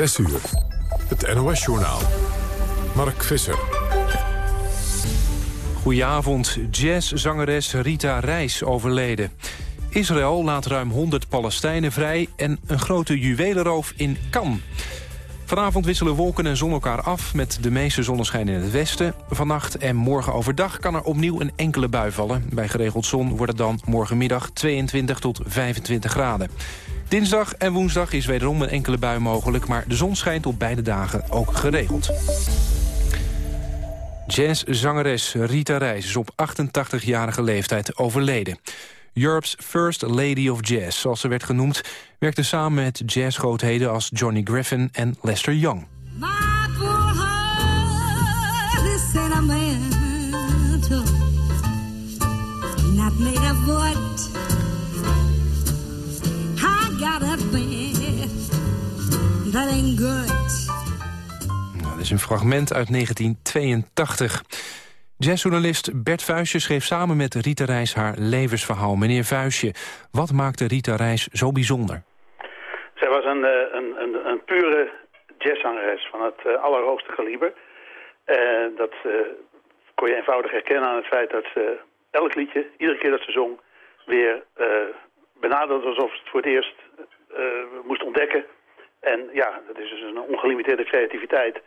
6 uur. Het NOS-journaal. Mark Visser. Goedenavond. Jazzzangeres Rita Reis overleden. Israël laat ruim 100 Palestijnen vrij en een grote juwelenroof in Cannes. Vanavond wisselen wolken en zon elkaar af met de meeste zonneschijn in het westen. Vannacht en morgen overdag kan er opnieuw een enkele bui vallen. Bij geregeld zon wordt het dan morgenmiddag 22 tot 25 graden. Dinsdag en woensdag is wederom een enkele bui mogelijk... maar de zon schijnt op beide dagen ook geregeld. Jazzzangeres Rita Reis is op 88-jarige leeftijd overleden. Europe's First Lady of Jazz, zoals ze werd genoemd... werkte samen met jazzgrootheden als Johnny Griffin en Lester Young. Good. Nou, dit is een fragment uit 1982. Jazzjournalist Bert Vuijsje schreef samen met Rita Reis haar levensverhaal. Meneer Vuijsje, wat maakte Rita Reis zo bijzonder? Zij was een, eh, een, een, een pure jazzzangeres van het uh, allerhoogste kaliber. Uh, dat uh, kon je eenvoudig herkennen aan het feit dat ze elk liedje, iedere keer dat ze zong, weer benaderd alsof ze het voor het eerst moest ontdekken en ja, dat is dus een ongelimiteerde creativiteit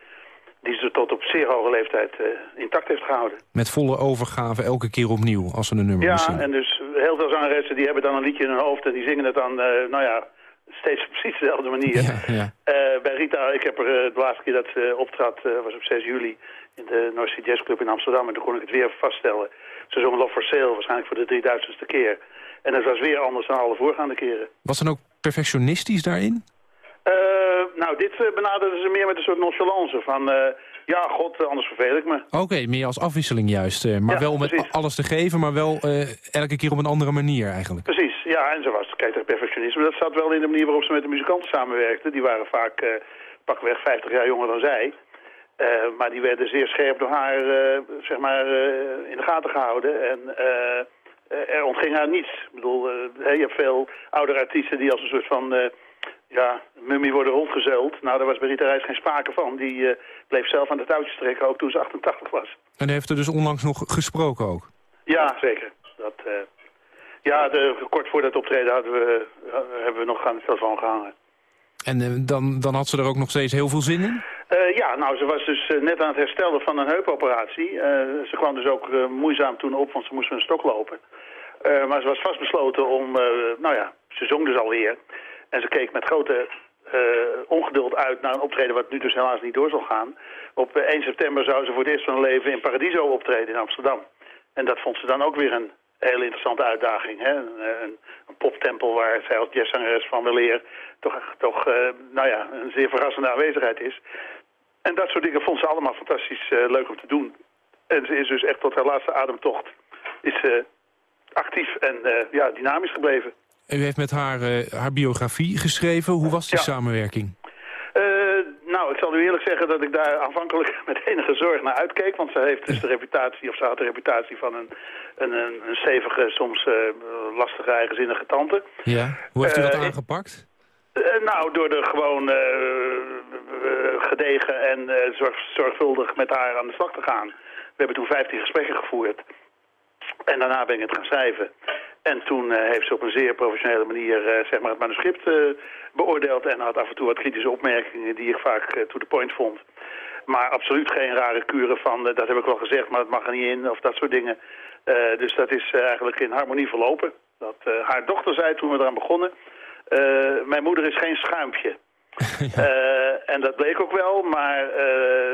die ze tot op zeer hoge leeftijd uh, intact heeft gehouden. Met volle overgave elke keer opnieuw als ze een nummer ja. Ja, en dus heel veel zangeressen die hebben dan een liedje in hun hoofd... en die zingen het dan, uh, nou ja, steeds op precies dezelfde manier. Ja, ja. Uh, bij Rita, ik heb er de laatste keer dat ze optrad, was op 6 juli... in de North Sea Jazz Club in Amsterdam. En toen kon ik het weer vaststellen. Ze zong Love for Sale, waarschijnlijk voor de 3000ste keer. En dat was weer anders dan alle voorgaande keren. Was dan ook perfectionistisch daarin? Uh, nou, dit uh, benaderden ze meer met een soort nonchalance van... Uh, ja, god, anders verveel ik me. Oké, meer als afwisseling juist. maar wel met alles te geven, maar wel elke keer op een andere manier eigenlijk. Precies, ja, en zo was kijk, het perfectionisme. Dat zat wel in de manier waarop ze met de muzikanten samenwerkten. Die waren vaak pakweg 50 jaar jonger dan zij. maar die werden zeer scherp door haar, zeg maar, in de gaten gehouden. En er ontging haar niets. Ik bedoel, je hebt veel oudere artiesten die als een soort van ja, mummie worden rondgezeild. Nou, daar was bij Rita Reis geen sprake van. Die uh, bleef zelf aan de touwtjes trekken, ook toen ze 88 was. En heeft er dus onlangs nog gesproken ook? Ja, zeker. Dat, uh, ja, de, kort voor dat optreden hadden we, uh, hebben we nog aan de telefoon gehangen. En dan, dan had ze er ook nog steeds heel veel zin in? ja, nou, ze was dus net aan het herstellen van een heupoperatie. ze kwam dus ook moeizaam toen op, want ze moest een stok lopen. maar ze was vastbesloten om, nou ja, ze zong dus alweer... En ze keek met grote uh, ongeduld uit naar een optreden wat nu dus helaas niet door zal gaan. Op 1 eh, september zou ze voor het eerst van haar leven in Paradiso optreden in Amsterdam. En dat vond ze dan ook weer een hele interessante uitdaging. Hè? Een, eh, een, een poptempel waar zij als jazzzangeres van weleer toch, toch uh, nou ja, een zeer verrassende aanwezigheid is. En dat soort dingen vond ze allemaal fantastisch leuk om te doen. En ze is dus echt tot haar laatste ademtocht is, actief en ja, dynamisch gebleven. U heeft met haar uh, haar biografie geschreven. Hoe was die samenwerking? Uh, nou, ik zal u eerlijk zeggen dat ik daar aanvankelijk met enige zorg naar uitkeek. Want ze heeft dus de reputatie, of ze had de reputatie van een, een, een stevige, soms uh, lastige, eigenzinnige tante. Ja, hoe heeft u dat aangepakt? nou, door er gewoon gedegen en zorg, zorgvuldig met haar aan de slag te gaan. We hebben toen 15 gesprekken gevoerd. En daarna ben ik het gaan schrijven. En toen uh, heeft ze op een zeer professionele manier uh, zeg maar het manuscript uh, beoordeeld... en had af en toe wat kritische opmerkingen die ik vaak to the point vond. Maar absoluut geen rare kuren van, dat heb ik wel gezegd, maar het mag er niet in... of dat soort dingen. dus dat is eigenlijk in harmonie verlopen. Dat, haar dochter zei toen we eraan begonnen... mijn moeder is geen schuimpje. en dat bleek ook wel, maar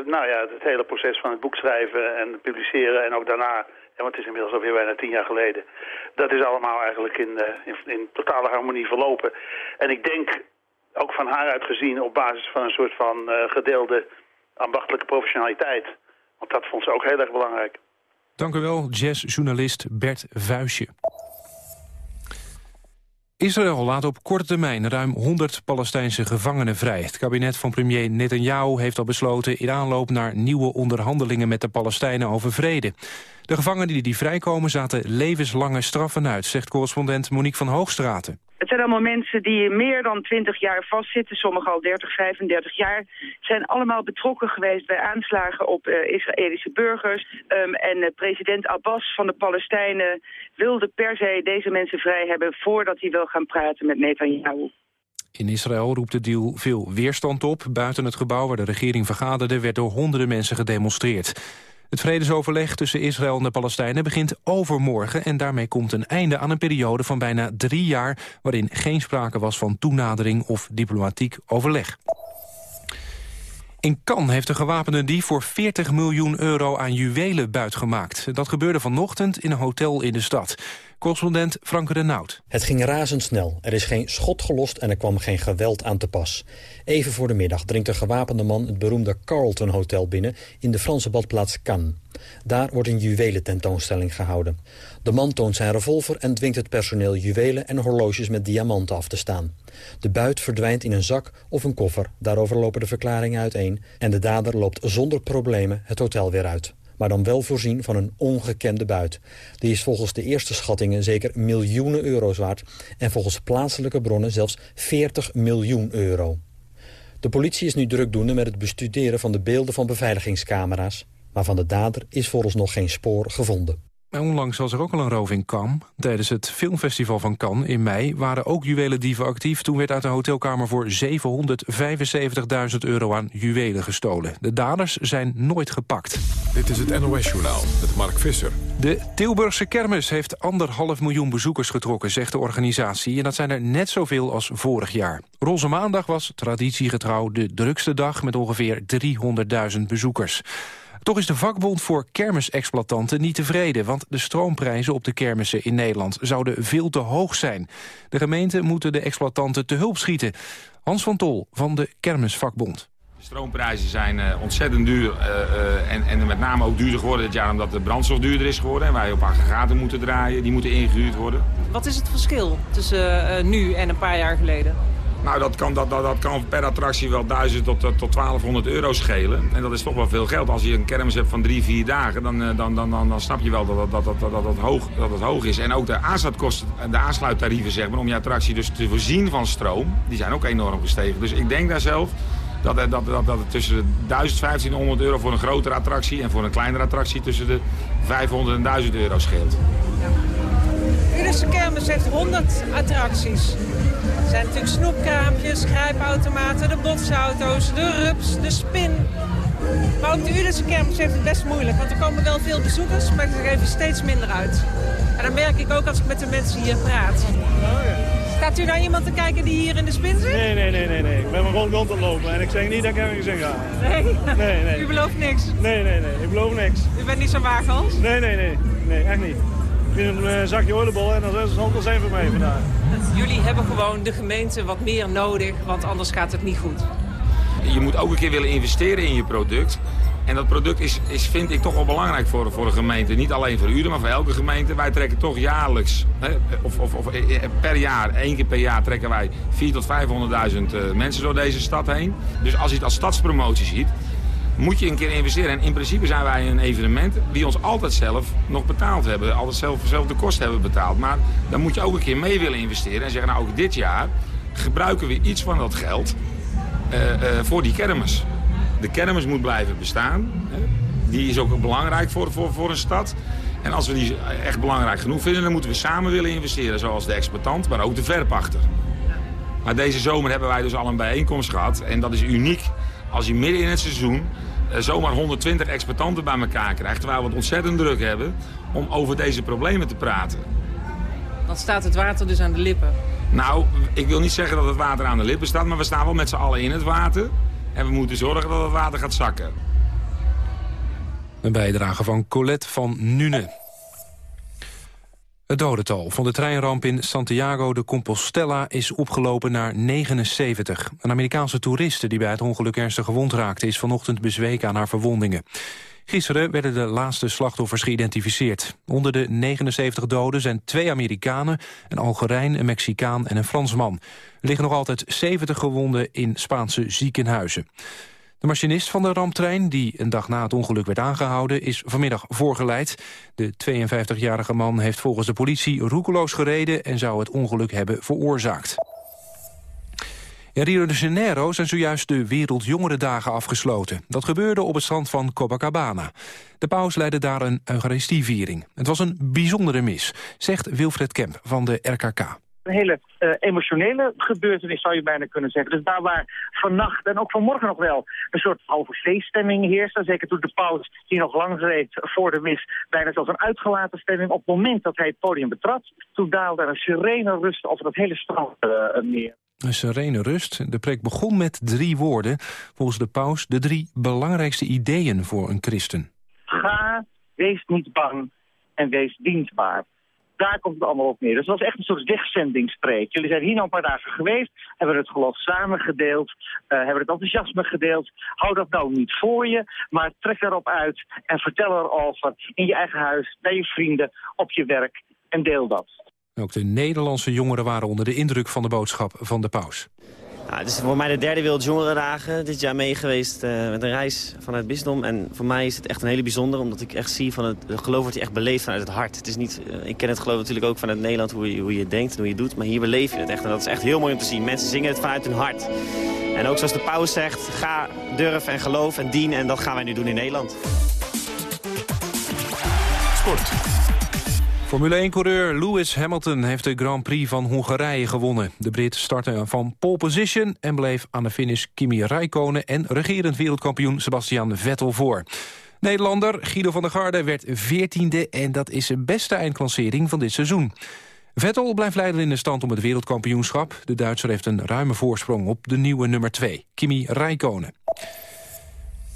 nou ja, het hele proces van het boek schrijven en publiceren... en ook daarna ja, want het is inmiddels alweer bijna tien jaar geleden. Dat is allemaal eigenlijk in, uh, in, in, totale harmonie verlopen. En ik denk, ook van haar uitgezien, op basis van een soort van uh, gedeelde ambachtelijke professionaliteit. Want dat vond ze ook heel erg belangrijk. Dank u wel, jazzjournalist Bert Vuijsje. Israël laat op korte termijn ruim 100 Palestijnse gevangenen vrij. Het kabinet van premier Netanyahu heeft al besloten... in aanloop naar nieuwe onderhandelingen met de Palestijnen over vrede. De gevangenen die vrijkomen zaten levenslange straffen uit, zegt correspondent Monique van Hoogstraten. Het zijn allemaal mensen die meer dan 20 jaar vastzitten, sommigen al 30, 35 jaar. Zijn allemaal betrokken geweest bij aanslagen op uh, Israëlische burgers. Um, en uh, president Abbas van de Palestijnen wilde per se deze mensen vrij hebben... voordat hij wil gaan praten met Netanyahu. In Israël roept de deal veel weerstand op. Buiten het gebouw waar de regering vergaderde... werd door honderden mensen gedemonstreerd. Het vredesoverleg tussen Israël en de Palestijnen begint overmorgen... en daarmee komt een einde aan een periode van bijna drie jaar... waarin geen sprake was van toenadering of diplomatiek overleg. In Cannes heeft een gewapende dief voor 40 miljoen euro aan juwelen buitgemaakt. Dat gebeurde vanochtend in een hotel in de stad. Correspondent Frank Renaud. Het ging razendsnel. Er is geen schot gelost en er kwam geen geweld aan te pas. Even voor de middag dringt een gewapende man het beroemde Carlton Hotel binnen... in de Franse badplaats Cannes. Daar wordt een juwelententoonstelling gehouden. De man toont zijn revolver en dwingt het personeel juwelen en horloges met diamanten af te staan. De buit verdwijnt in een zak of een koffer, daarover lopen de verklaringen uiteen... en de dader loopt zonder problemen het hotel weer uit maar dan wel voorzien van een ongekende buit. Die is volgens de eerste schattingen zeker miljoenen euro's waard... en volgens plaatselijke bronnen zelfs 40 miljoen euro. De politie is nu drukdoende met het bestuderen van de beelden van beveiligingscamera's. Maar van de dader is nog geen spoor gevonden. Onlangs was er ook al een roof in Cannes. Tijdens het filmfestival van Cannes in mei waren ook juwelendieven actief. Toen werd uit de hotelkamer voor 775.000 euro aan juwelen gestolen. De daders zijn nooit gepakt. Dit is het NOS-journaal met Mark Visser. De Tilburgse kermis heeft anderhalf miljoen bezoekers getrokken, zegt de organisatie. En dat zijn er net zoveel als vorig jaar. Roze Maandag was traditiegetrouw de drukste dag met ongeveer 300.000 bezoekers. Toch is de vakbond voor kermisexploitanten niet tevreden... want de stroomprijzen op de kermissen in Nederland zouden veel te hoog zijn. De gemeenten moeten de exploitanten te hulp schieten. Hans van Tol van de Kermisvakbond. De stroomprijzen zijn uh, ontzettend duur uh, uh, en, en met name ook duurder geworden dit jaar omdat de brandstof duurder is geworden. En wij op aggregaten moeten draaien, die moeten ingehuurd worden. Wat is het verschil tussen nu en een paar jaar geleden? Nou, dat kan, dat, dat, dat kan per attractie wel 1000 tot, tot 1200 euro schelen. En dat is toch wel veel geld. Als je een kermis hebt van drie, vier dagen, dan, dan, dan, dan, dan snap je wel dat dat, dat, dat, dat, dat, hoog, dat het hoog is. En ook de aansluitkosten, de aansluittarieven zeg maar, om je attractie dus te voorzien van stroom, die zijn ook enorm gestegen. Dus ik denk daar zelf dat, dat, dat, dat het tussen de 1500 euro voor een grotere attractie en voor een kleinere attractie tussen de 500 en 1000 euro scheelt. Ja. kermis heeft 100 attracties. Er zijn natuurlijk snoepkraampjes, grijpautomaten, de botsauto's, de rups, de spin. Maar ook de Udense kermis heeft het best moeilijk. Want er komen wel veel bezoekers, maar ze geven steeds minder uit. En dat merk ik ook als ik met de mensen hier praat. Oh, ja. Staat u naar iemand te kijken die hier in de spin zit? Nee, nee, nee, nee. nee. Ik ben maar gewoon rond te lopen en ik zeg niet dat ik ergens in ga. Nee? Nee, nee. U belooft niks? Nee, nee, nee. Ik beloof niks. U bent niet zo waagels? Nee, nee, nee. Nee, echt niet. Ik vind een zakje oliebol en dat zal het zijn voor mij vandaag. Jullie hebben gewoon de gemeente wat meer nodig, want anders gaat het niet goed. Je moet ook een keer willen investeren in je product. En dat product is, is vind ik toch wel belangrijk voor, voor een gemeente. Niet alleen voor u, maar voor elke gemeente. Wij trekken toch jaarlijks, hè, of, of, of eh, eh, per jaar, één keer per jaar trekken wij 400.000 tot 500.000 mensen door deze stad heen. Dus als je het als stadspromotie ziet, moet je een keer investeren. En in principe zijn wij een evenement die ons altijd zelf nog betaald hebben. Altijd zelf, de kosten hebben betaald. Maar dan moet je ook een keer mee willen investeren. En zeggen, nou ook dit jaar gebruiken we iets van dat geld uh, uh, voor die kermis. De kermis moet blijven bestaan. Die is ook belangrijk voor, voor, voor een stad. En als we die echt belangrijk genoeg vinden, dan moeten we samen willen investeren. Zoals de exploitant, maar ook de verpachter. Maar deze zomer hebben wij dus al een bijeenkomst gehad. En dat is uniek als je midden in het seizoen eh, zomaar 120 exploitanten bij elkaar krijgt... terwijl we het ontzettend druk hebben om over deze problemen te praten. Dan staat het water dus aan de lippen. Nou, ik wil niet zeggen dat het water aan de lippen staat... maar we staan wel met z'n allen in het water. En we moeten zorgen dat het water gaat zakken. Een bijdrage van Colette van Nune. Het dodental van de treinramp in Santiago de Compostela is opgelopen naar 79. Een Amerikaanse toeriste die bij het ongeluk ernstig gewond raakte... is vanochtend bezweken aan haar verwondingen. Gisteren werden de laatste slachtoffers geïdentificeerd. Onder de 79 doden zijn twee Amerikanen, een Algerijn, een Mexicaan en een Fransman. Er liggen nog altijd 70 gewonden in Spaanse ziekenhuizen. De machinist van de ramptrein, die een dag na het ongeluk werd aangehouden... is vanmiddag voorgeleid. De 52-jarige man heeft volgens de politie roekeloos gereden... en zou het ongeluk hebben veroorzaakt. In Rio de Janeiro zijn zojuist de Wereldjongerendagen afgesloten. Dat gebeurde op het strand van Copacabana. De paus leidde daar een eucharistieviering. Het was een bijzondere mis, zegt Wilfred Kemp van de RKK een hele uh, emotionele gebeurtenis, zou je bijna kunnen zeggen. Dus daar waar vannacht en ook vanmorgen nog wel een soort halve feeststemming heerste. Zeker toen de paus, die nog lang reed voor de mis, bijna zoals een uitgelaten stemming. Op het moment dat hij het podium betrad, toen daalde er een serene rust over het hele strand uh, neer. Een serene rust. De preek begon met drie woorden. Volgens de paus de drie belangrijkste ideeën voor een christen. Ga, wees niet bang en wees dienstbaar. Daar komt het allemaal op neer. Dus het was echt een soort wegzendingspreek. Jullie zijn hier nou een paar dagen geweest, hebben het geloof samen gedeeld, uh, hebben het enthousiasme gedeeld. Hou dat nou niet voor je, maar trek erop uit en vertel erover in je eigen huis, bij je vrienden, op je werk en deel dat. Ook de Nederlandse jongeren waren onder de indruk van de boodschap van de paus. Ja, het is voor mij de derde Wereldjongerendagen dit jaar mee geweest uh, met een reis vanuit bisdom. En voor mij is het echt een hele bijzonder, omdat ik echt zie van het, geloof wordt je echt beleefd vanuit het hart. Het is niet, uh, ik ken het geloof natuurlijk ook vanuit Nederland, hoe je, hoe je denkt en hoe je doet. Maar hier beleef je het echt en dat is echt heel mooi om te zien. Mensen zingen het vanuit hun hart. En ook zoals de paus zegt, ga, durf en geloof en dien. En dat gaan wij nu doen in Nederland. Sport. Formule 1-coureur Lewis Hamilton heeft de Grand Prix van Hongarije gewonnen. De Brit startte van pole position en bleef aan de finish Kimi Räikkönen... en regerend wereldkampioen Sebastian Vettel voor. Nederlander Guido van der Garde werd 14e en dat is zijn beste eindklassering van dit seizoen. Vettel blijft leider in de stand om het wereldkampioenschap. De Duitser heeft een ruime voorsprong op de nieuwe nummer 2, Kimi Räikkönen.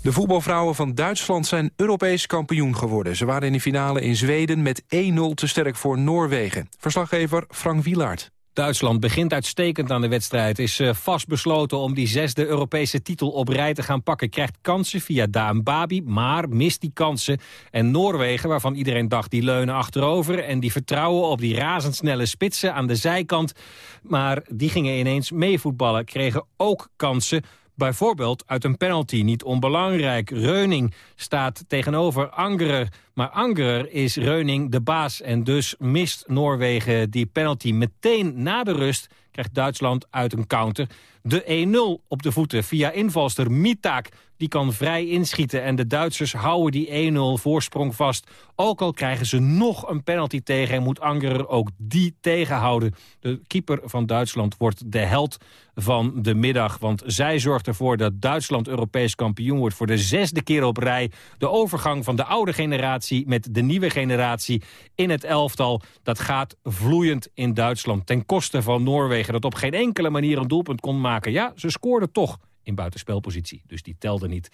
De voetbalvrouwen van Duitsland zijn Europees kampioen geworden. Ze waren in de finale in Zweden met 1-0 te sterk voor Noorwegen. Verslaggever Frank Wielaert. Duitsland begint uitstekend aan de wedstrijd. Is uh, vastbesloten om die zesde Europese titel op rij te gaan pakken. Krijgt kansen via Daan Babi, maar mist die kansen. En Noorwegen, waarvan iedereen dacht die leunen achterover... en die vertrouwen op die razendsnelle spitsen aan de zijkant. Maar die gingen ineens meevoetballen, kregen ook kansen... Bijvoorbeeld uit een penalty, niet onbelangrijk. Reuning staat tegenover Angerer. Maar Angerer is Reuning de baas en dus mist Noorwegen die penalty. Meteen na de rust krijgt Duitsland uit een counter de 1-0 op de voeten via invalster Mitak. Die kan vrij inschieten en de Duitsers houden die 1-0 voorsprong vast. Ook al krijgen ze nog een penalty tegen en moet Angerer ook die tegenhouden. De keeper van Duitsland wordt de held van de middag. Want zij zorgt ervoor dat Duitsland Europees kampioen wordt... voor de zesde keer op rij. De overgang van de oude generatie met de nieuwe generatie in het elftal... dat gaat vloeiend in Duitsland ten koste van Noorwegen... dat op geen enkele manier een doelpunt kon maken. Ja, ze scoorden toch in buitenspelpositie, dus die telde niet.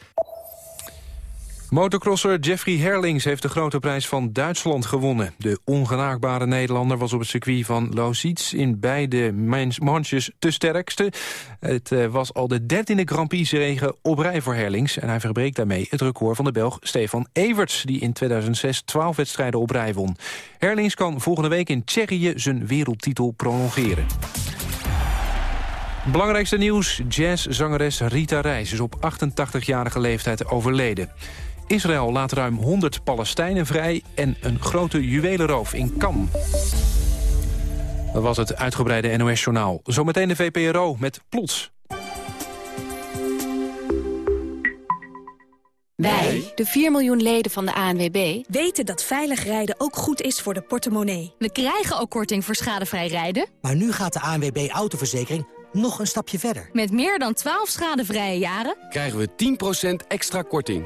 Motocrosser Jeffrey Herlings heeft de grote prijs van Duitsland gewonnen. De ongenaakbare Nederlander was op het circuit van Lausitz in beide manches te sterkste. Het eh, was al de dertiende Grand Prix regen op rij voor Herlings... en hij verbreekt daarmee het record van de Belg Stefan Everts... die in 2006 12 wedstrijden op rij won. Herlings kan volgende week in Tsjechië zijn wereldtitel prolongeren. Belangrijkste nieuws, jazzzangeres Rita Reis is op 88-jarige leeftijd overleden. Israël laat ruim 100 Palestijnen vrij en een grote juwelenroof in Cannes. Dat was het uitgebreide NOS-journaal. Zometeen de VPRO met Plots. Wij, de 4 miljoen leden van de ANWB... weten dat veilig rijden ook goed is voor de portemonnee. We krijgen ook korting voor schadevrij rijden. Maar nu gaat de ANWB Autoverzekering nog een stapje verder. Met meer dan 12 schadevrije jaren... krijgen we 10% extra korting.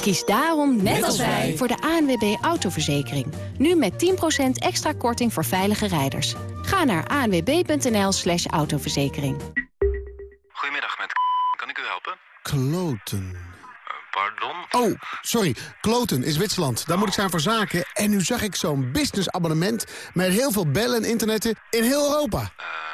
Kies daarom, net, als wij, voor de ANWB Autoverzekering. Nu met 10% extra korting voor veilige rijders. Ga naar anwb.nl slash autoverzekering. Goedemiddag, met kan ik u helpen? Kloten. Pardon? Oh, sorry. Kloten is Zwitserland. Daar moet ik zijn voor zaken. En nu zag ik zo'n businessabonnement... met heel veel bellen en internetten in heel Europa. Uh, kijken.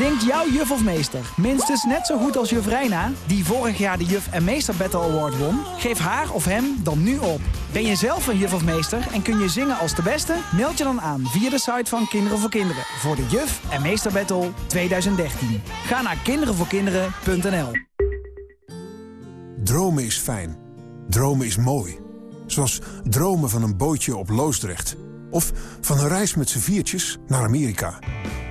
Zingt jouw juf of meester minstens net zo goed als juf Reina... die vorig jaar de Juf en Meester Battle Award won? Geef haar of hem dan nu op. Ben je zelf een juf of meester en kun je zingen als de beste? Meld je dan aan via de site van Kinderen voor Kinderen... voor de Juf en Meester Battle 2013. Ga naar kinderenvoorkinderen.nl Dromen is fijn. Dromen is mooi. Zoals dromen van een bootje op Loosdrecht. Of van een reis met z'n viertjes naar Amerika.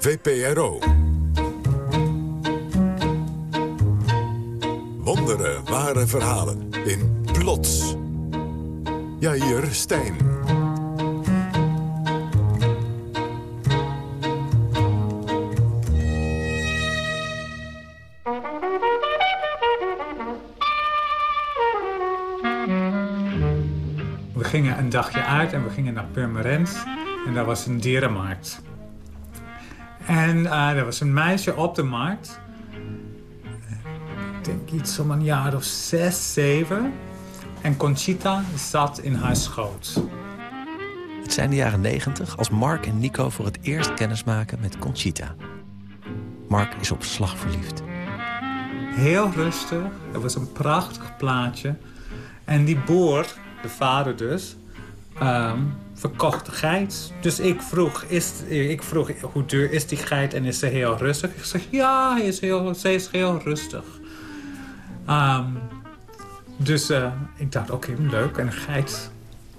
VPRO. Wonderen, ware verhalen. In Plots. Jair Stijn. We gingen een dagje uit en we gingen naar Purmerend. En daar was een dierenmarkt. En uh, er was een meisje op de markt. Ik denk iets om een jaar of zes, zeven. En Conchita zat in haar schoot. Het zijn de jaren negentig als Mark en Nico voor het eerst kennismaken met Conchita. Mark is op slag verliefd. Heel rustig. Er was een prachtig plaatje. En die boer, de vader dus, um, verkocht de geit. Dus ik vroeg, is, ik vroeg, hoe duur is die geit en is ze heel rustig? Ik zeg, ja, hij is heel, ze is heel rustig. Um, dus uh, ik dacht, oké, okay, leuk. En een geit...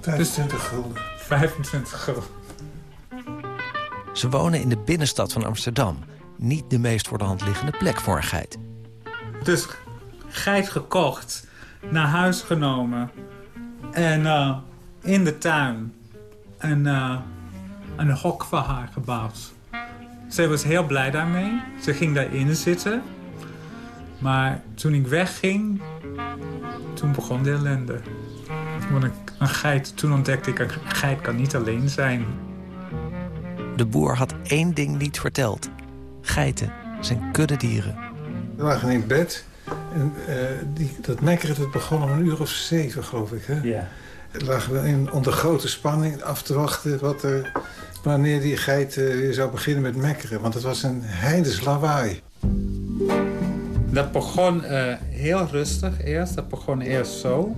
25 dus, gulden. 25 gulden. Ze wonen in de binnenstad van Amsterdam. Niet de meest voor de hand liggende plek voor een geit. Dus geit gekocht, naar huis genomen... en uh, in de tuin een, uh, een hok voor haar gebouwd. Zij was heel blij daarmee. Ze ging daarin zitten. Maar toen ik wegging, toen begon de ellende. Want een, een geit, toen ontdekte ik, een geit kan niet alleen zijn. De boer had één ding niet verteld. Geiten zijn kuddedieren. We lagen in bed. En, uh, die, dat mekkeren dat begon om een uur of zeven, geloof ik. Hè? Ja lagen we in, onder grote spanning af te wachten wat er, wanneer die geit uh, weer zou beginnen met mekkeren. Want het was een heidens lawaai. Dat begon uh, heel rustig eerst. Dat begon eerst zo.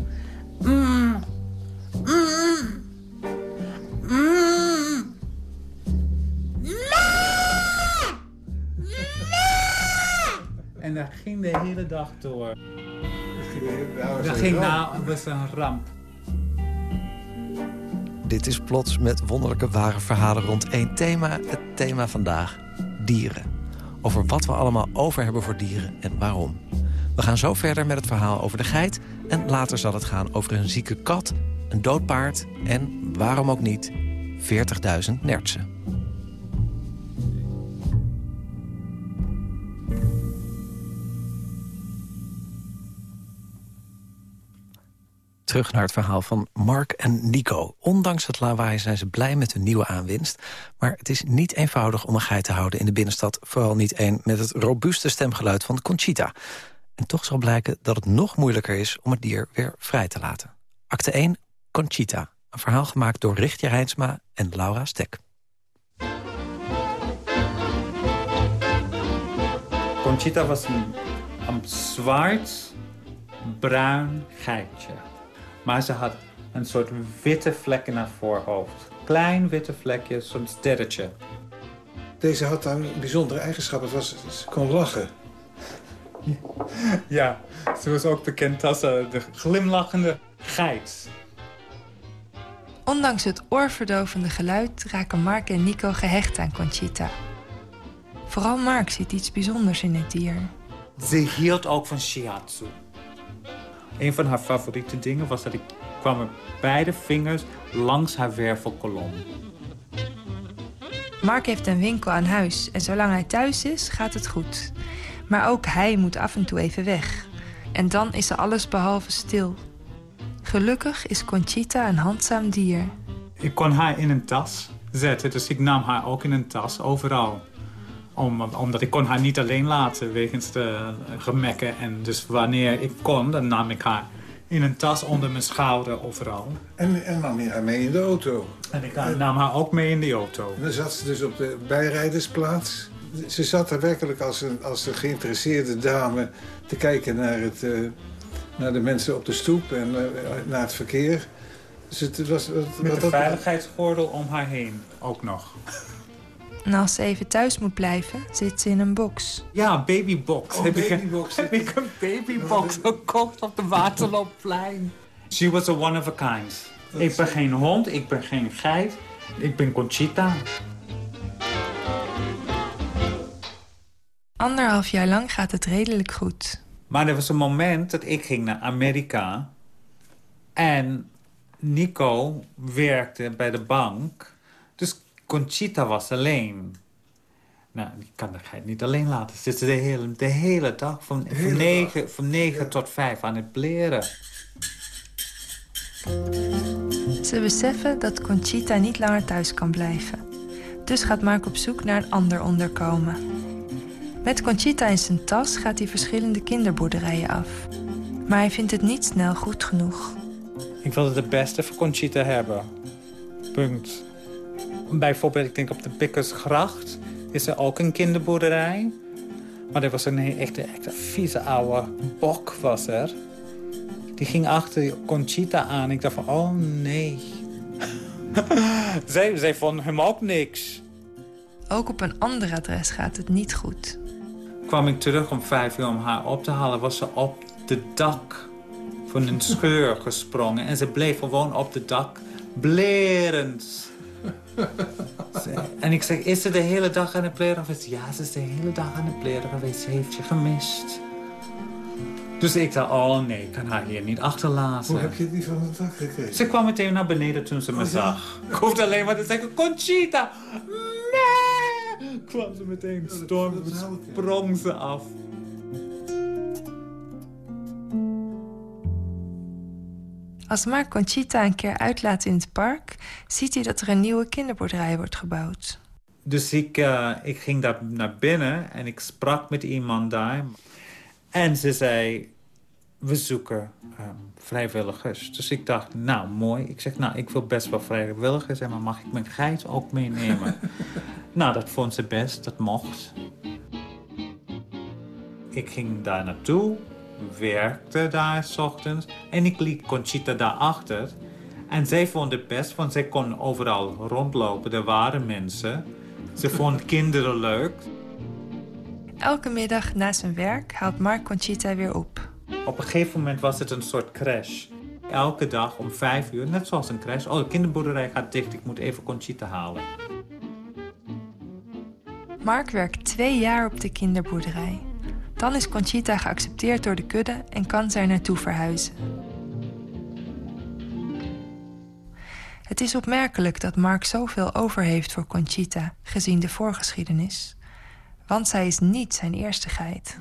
Mm. Mm. Mm. En dat ging de hele dag door. Dat ging nou, dat was een ramp. Dit is Plots met wonderlijke ware verhalen rond één thema. Het thema vandaag, dieren. Over wat we allemaal over hebben voor dieren en waarom. We gaan zo verder met het verhaal over de geit... en later zal het gaan over een zieke kat, een dood paard... en, waarom ook niet, 40.000 nertsen. Terug naar het verhaal van Mark en Nico. Ondanks het lawaai zijn ze blij met hun nieuwe aanwinst. Maar het is niet eenvoudig om een geit te houden in de binnenstad. Vooral niet één met het robuuste stemgeluid van Conchita. En toch zal blijken dat het nog moeilijker is om het dier weer vrij te laten. Acte 1, Conchita. Een verhaal gemaakt door Richtje Heinsma en Laura Stek. Conchita was een, een zwart, bruin geitje. Maar ze had een soort witte vlek in haar voorhoofd. Klein witte vlekje, zo'n sterretje. Deze had een bijzondere eigenschap. Het was, ze kon lachen. Ja, ze was ook bekend als uh, de glimlachende geit. Ondanks het oorverdovende geluid raken Mark en Nico gehecht aan Conchita. Vooral Mark ziet iets bijzonders in het dier. Ze hield ook van shiatsu. Een van haar favoriete dingen was dat ik kwam met beide vingers langs haar wervelkolom. Mark heeft een winkel aan huis en zolang hij thuis is, gaat het goed. Maar ook hij moet af en toe even weg. En dan is er alles behalve stil. Gelukkig is Conchita een handzaam dier. Ik kon haar in een tas zetten, dus ik nam haar ook in een tas overal. Om, omdat ik kon haar niet alleen laten wegens de gemekken. En dus wanneer ik kon, dan nam ik haar in een tas onder mijn schouder overal. En, en nam je haar mee in de auto. En ik nam haar ook mee in de auto. En dan zat ze dus op de bijrijdersplaats. Ze zat er werkelijk als een, als een geïnteresseerde dame te kijken naar, het, uh, naar de mensen op de stoep en uh, naar het verkeer. Dus het was, wat, Met wat een veiligheidsgordel om haar heen, ook nog. En als ze even thuis moet blijven, zit ze in een box. Ja, babybox. Oh, heb, babybox. Ik, heb ik een babybox gekocht op de Waterloopplein. She was a one of a kind. Ik ben geen hond, ik ben geen geit. Ik ben Conchita. Anderhalf jaar lang gaat het redelijk goed. Maar er was een moment dat ik ging naar Amerika. En Nico werkte bij de bank. Conchita was alleen. Nou, ik kan de geit niet alleen laten. Ze zitten de hele, de hele dag van, hele van, negen, dag. van negen tot vijf aan het bleren. Ze beseffen dat Conchita niet langer thuis kan blijven. Dus gaat Mark op zoek naar een ander onderkomen. Met Conchita in zijn tas gaat hij verschillende kinderboerderijen af. Maar hij vindt het niet snel goed genoeg. Ik wilde de beste voor Conchita hebben. Punt. Bijvoorbeeld, ik denk op de Bikkersgracht is er ook een kinderboerderij. Maar er was een echte, echte vieze oude bok was er. Die ging achter Conchita aan. Ik dacht van, oh nee. zij, zij vond hem ook niks. Ook op een ander adres gaat het niet goed. Kwam ik terug om vijf uur om haar op te halen, was ze op de dak van een scheur gesprongen. En ze bleef gewoon op de dak, blerend. En ik zeg, is ze de hele dag aan het pleren geweest? Ja, ze is de hele dag aan het pleren geweest. Ze heeft je gemist. Dus ik dacht, oh nee, ik kan haar hier niet achterlaten. Hoe heb je die van het dak gekregen? Ze kwam meteen naar beneden toen ze me Oh, ja. zag. Ik hoefde alleen maar te zeggen, Conchita! Nee! Kwam ze meteen, storm, sprong ze af. Als Mark Conchita een keer uitlaat in het park... ziet hij dat er een nieuwe kinderboerderij wordt gebouwd. Dus ik, eh, ik ging daar naar binnen en ik sprak met iemand daar. En ze zei, we zoeken ehm, vrijwilligers. Dus ik dacht, nou mooi. Ik zeg, nou ik wil best wel vrijwilligers. En maar mag ik mijn geit ook meenemen? nou, dat vond ze best, dat mocht. Ik ging daar naartoe, werkte daar s ochtends. En ik liet Conchita daar achter. En zij vond het best, want zij kon overal rondlopen. Er waren mensen. Ze vond kinderen leuk. Elke middag na zijn werk haalt Mark Conchita weer op. Op een gegeven moment was het een soort crash. Elke dag om vijf uur, net zoals een crash. Oh, de kinderboerderij gaat dicht, ik moet even Conchita halen. Mark werkt twee jaar op de kinderboerderij. Dan is Conchita geaccepteerd door de kudde en kan zij naartoe verhuizen. Het is opmerkelijk dat Mark zoveel over heeft voor Conchita, gezien de voorgeschiedenis. Want zij is niet zijn eerste geit.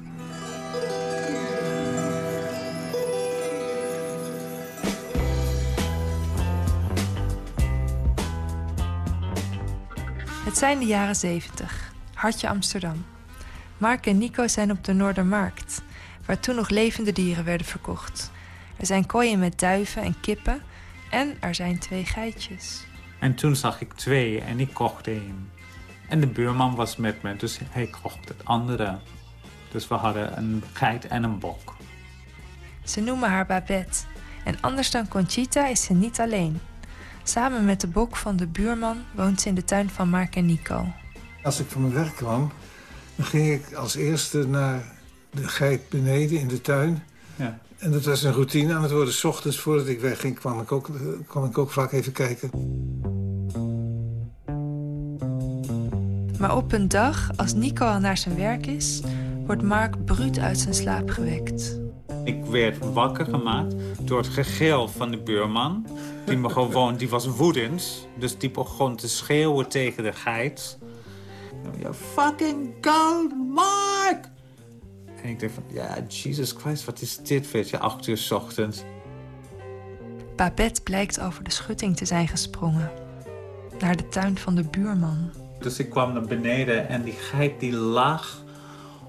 Het zijn de jaren 70, hartje Amsterdam. Mark en Nico zijn op de Noordermarkt, waar toen nog levende dieren werden verkocht. Er zijn kooien met duiven en kippen en er zijn twee geitjes. En toen zag ik twee en ik kocht één. En de buurman was met me, dus hij kocht het andere. Dus we hadden een geit en een bok. Ze noemen haar Babette. En anders dan Conchita is ze niet alleen. Samen met de bok van de buurman woont ze in de tuin van Mark en Nico. Als ik van mijn werk kwam, dan ging ik als eerste naar de geit beneden in de tuin. Ja. En dat was een routine aan het worden. S ochtends voordat ik wegging kwam ik ook, kwam ik ook vaak even kijken. Maar op een dag, als Nico al naar zijn werk is... wordt Mark bruut uit zijn slaap gewekt. Ik werd wakker gemaakt door het gegil van de buurman. Die, me gewoon, die was woedend. Dus die begon te schreeuwen tegen de geit. You fucking gold, Mark! En ik dacht van, ja, Jesus Christ, wat is dit, weet je, acht uur 's ochtends. Babette blijkt over de schutting te zijn gesprongen. Naar de tuin van de buurman. Dus ik kwam naar beneden en die geit die lag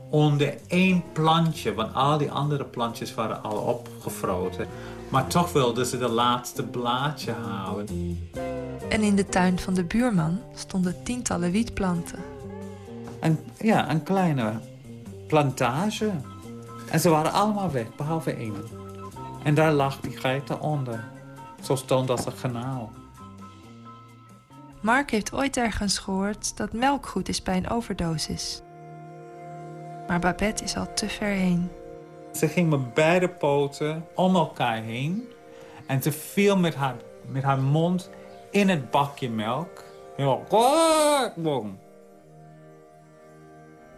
onder één plantje. Want al die andere plantjes waren al opgefroten. Maar toch wilden ze de laatste blaadje halen. En in de tuin van de buurman stonden tientallen wietplanten. En, ja, een kleine plantage. En ze waren allemaal weg, behalve één. En daar lag die geit eronder. Zo stond als een kanaal. Mark heeft ooit ergens gehoord dat melk goed is bij een overdosis. Maar Babette is al te ver heen. Ze ging met beide poten om elkaar heen. En ze viel met haar, met haar mond in het bakje melk. Heel boom.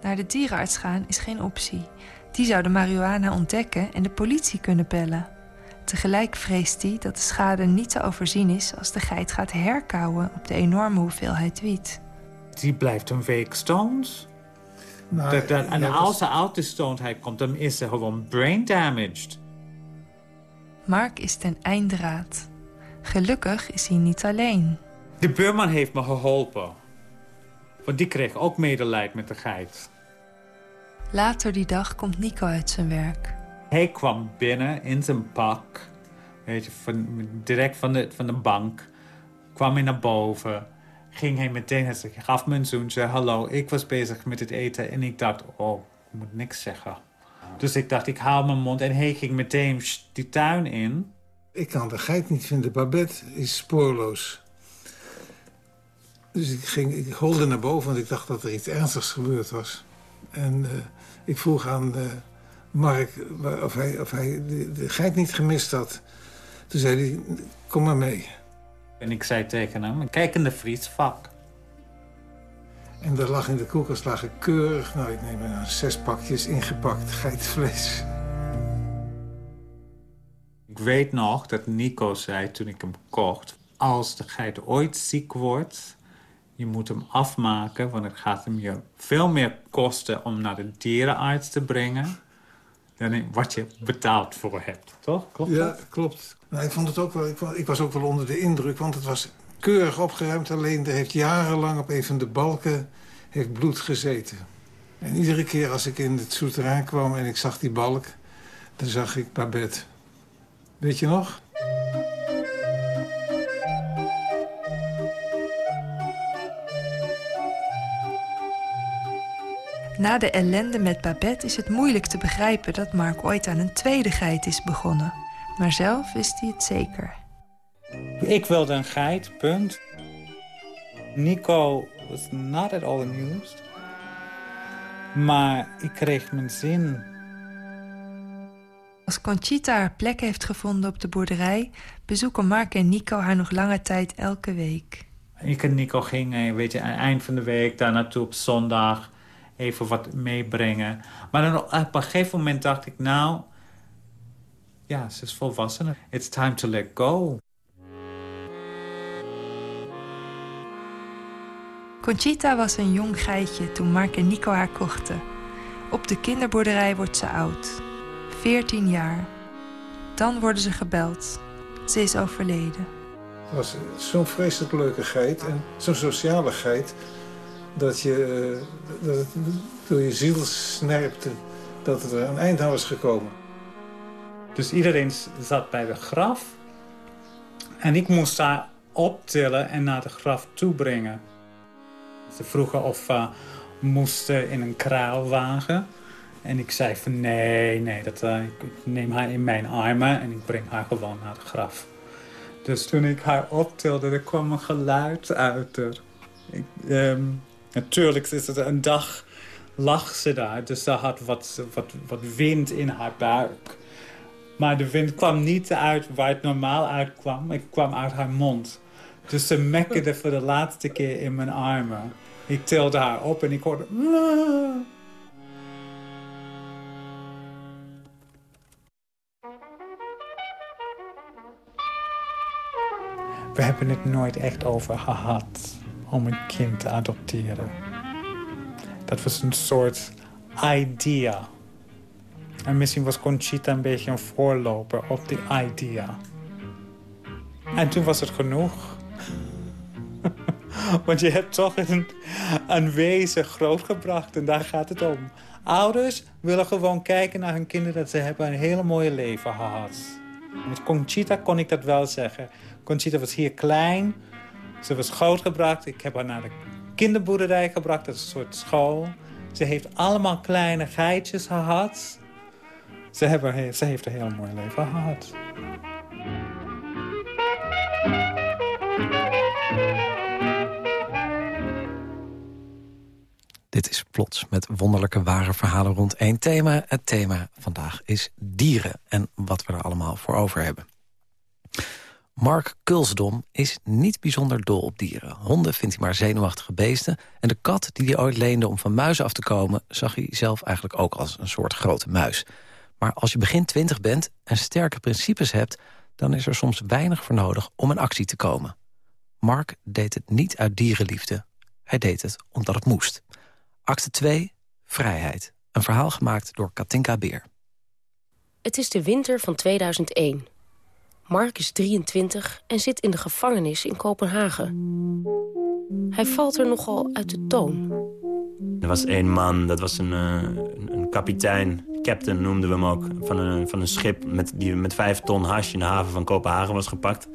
Naar de dierenarts gaan is geen optie. Die zou de marihuana ontdekken en de politie kunnen bellen. Tegelijk vreest hij dat de schade niet te overzien is als de geit gaat herkauwen op de enorme hoeveelheid wiet. Die blijft een week stoned. Nou, Dat- dat- en als ze uit de stonedheid komt, dan is ze gewoon brain damaged. Mark is ten eindraad. Gelukkig is hij niet alleen. De buurman heeft me geholpen. Want die kreeg ook medelijden met de geit. Later die dag komt Nico uit zijn werk. Hij kwam binnen in zijn pak. Weet je, van, direct van de, van de bank. Kwam hij naar boven. Ging hij meteen, hij gaf me een zoentje. Hallo, ik was bezig met het eten. En ik dacht, oh, ik moet niks zeggen. Dus ik dacht, ik haal mijn mond. En hij ging meteen sh, die tuin in. Ik kan de geit niet vinden. Babette is spoorloos. Dus ik, ging, ik holde naar boven, want ik dacht dat er iets ernstigs gebeurd was. En eh, ik vroeg aan eh, Mark of hij, of hij de, de geit niet gemist had. Toen zei hij, kom maar mee. En ik zei tegen hem, kijk in de vriesvak. En er lag in de koelkast lagen keurig, nou ik neem aan, zes pakjes ingepakt geitvlees. Ik weet nog dat Nico zei toen ik hem kocht... als de geit ooit ziek wordt, je moet hem afmaken... want het gaat hem je veel meer kosten om naar de dierenarts te brengen... dan wat je betaald voor hebt, toch? Klopt ja, dat? klopt. Nou, ik, vond het ook wel, ik, wa- ik was ook wel onder de indruk, want het was keurig opgeruimd. Alleen er heeft jarenlang op een van de balken heeft bloed gezeten. En iedere keer als ik in het souterrain kwam en ik zag die balk... dan zag ik Babette. Weet je nog? Na de ellende met Babette is het moeilijk te begrijpen dat Mark ooit aan een tweede geit is begonnen. Maar zelf wist hij het zeker. Ik wilde een geit, punt. Nico was not at all amused. Maar ik kreeg mijn zin. Als Conchita haar plek heeft gevonden op de boerderij, bezoeken Mark en Nico haar nog lange tijd elke week. Ik en Nico gingen, weet je, aan het eind van de week daar naartoe op zondag even wat meebrengen. Maar dan op een gegeven moment dacht ik, nou, ja, ze is volwassen. It's time to let go. Conchita was een jong geitje toen Mark en Nico haar kochten. Op de kinderboerderij wordt ze oud. 14 jaar. Dan worden ze gebeld. Ze is overleden. Het was zo'n vreselijk leuke geit en zo'n sociale geit... dat, je, eh, dat het door je ziel snerpte dat het er een eind aan was gekomen. Dus iedereen zat bij de graf. En ik moest daar optillen en naar de graf toe brengen. Ze vroegen of we moesten in een kraalwagen. En ik zei van nee, nee, dat, eh, ik neem haar in mijn armen en ik breng haar gewoon naar het graf. Dus toen ik haar optilde, er kwam een geluid uit haar. Ik, ehm, natuurlijk is het een dag lag ze daar, dus ze had wat, wat, wat wind in haar buik. Maar de wind kwam niet uit waar het normaal uitkwam. Het kwam uit haar mond. Dus ze mekkerde voor de laatste keer in mijn armen. Ik tilde haar op en ik hoorde... We hebben het nooit echt over gehad om een kind te adopteren. Dat was een soort idea. En misschien was Conchita een beetje een voorloper op die idea. En toen was het genoeg. Want je hebt toch een, een wezen grootgebracht en daar gaat het om. Ouders willen gewoon kijken naar hun kinderen dat ze hebben een hele mooie leven gehad. Met Conchita kon ik dat wel zeggen. Conchita was hier klein. Ze was grootgebracht. Ik heb haar naar de kinderboerderij gebracht. Dat is een soort school. Ze heeft allemaal kleine geitjes gehad. Ze, hebben, ze heeft een heel mooi leven gehad. Dit is Plots met wonderlijke ware verhalen rond één thema. Het thema vandaag is dieren en wat we er allemaal voor over hebben. Mark Kulsdom is niet bijzonder dol op dieren. Honden vindt hij maar zenuwachtige beesten. En de kat die hij ooit leende om van muizen af te komen... zag hij zelf eigenlijk ook als een soort grote muis. Maar als je begin twintig bent en sterke principes hebt... dan is er soms weinig voor nodig om in actie te komen. Mark deed het niet uit dierenliefde. Hij deed het omdat het moest. Acte 2, Vrijheid. Een verhaal gemaakt door Katinka Beer. Het is de winter van 2001. Mark is 23 en zit in de gevangenis in Kopenhagen. Hij valt er nogal uit de toon. Er was één man, dat was een, uh, een kapitein, captain noemden we hem ook... van een, van een schip met, die met vijf ton hash in de haven van Kopenhagen was gepakt.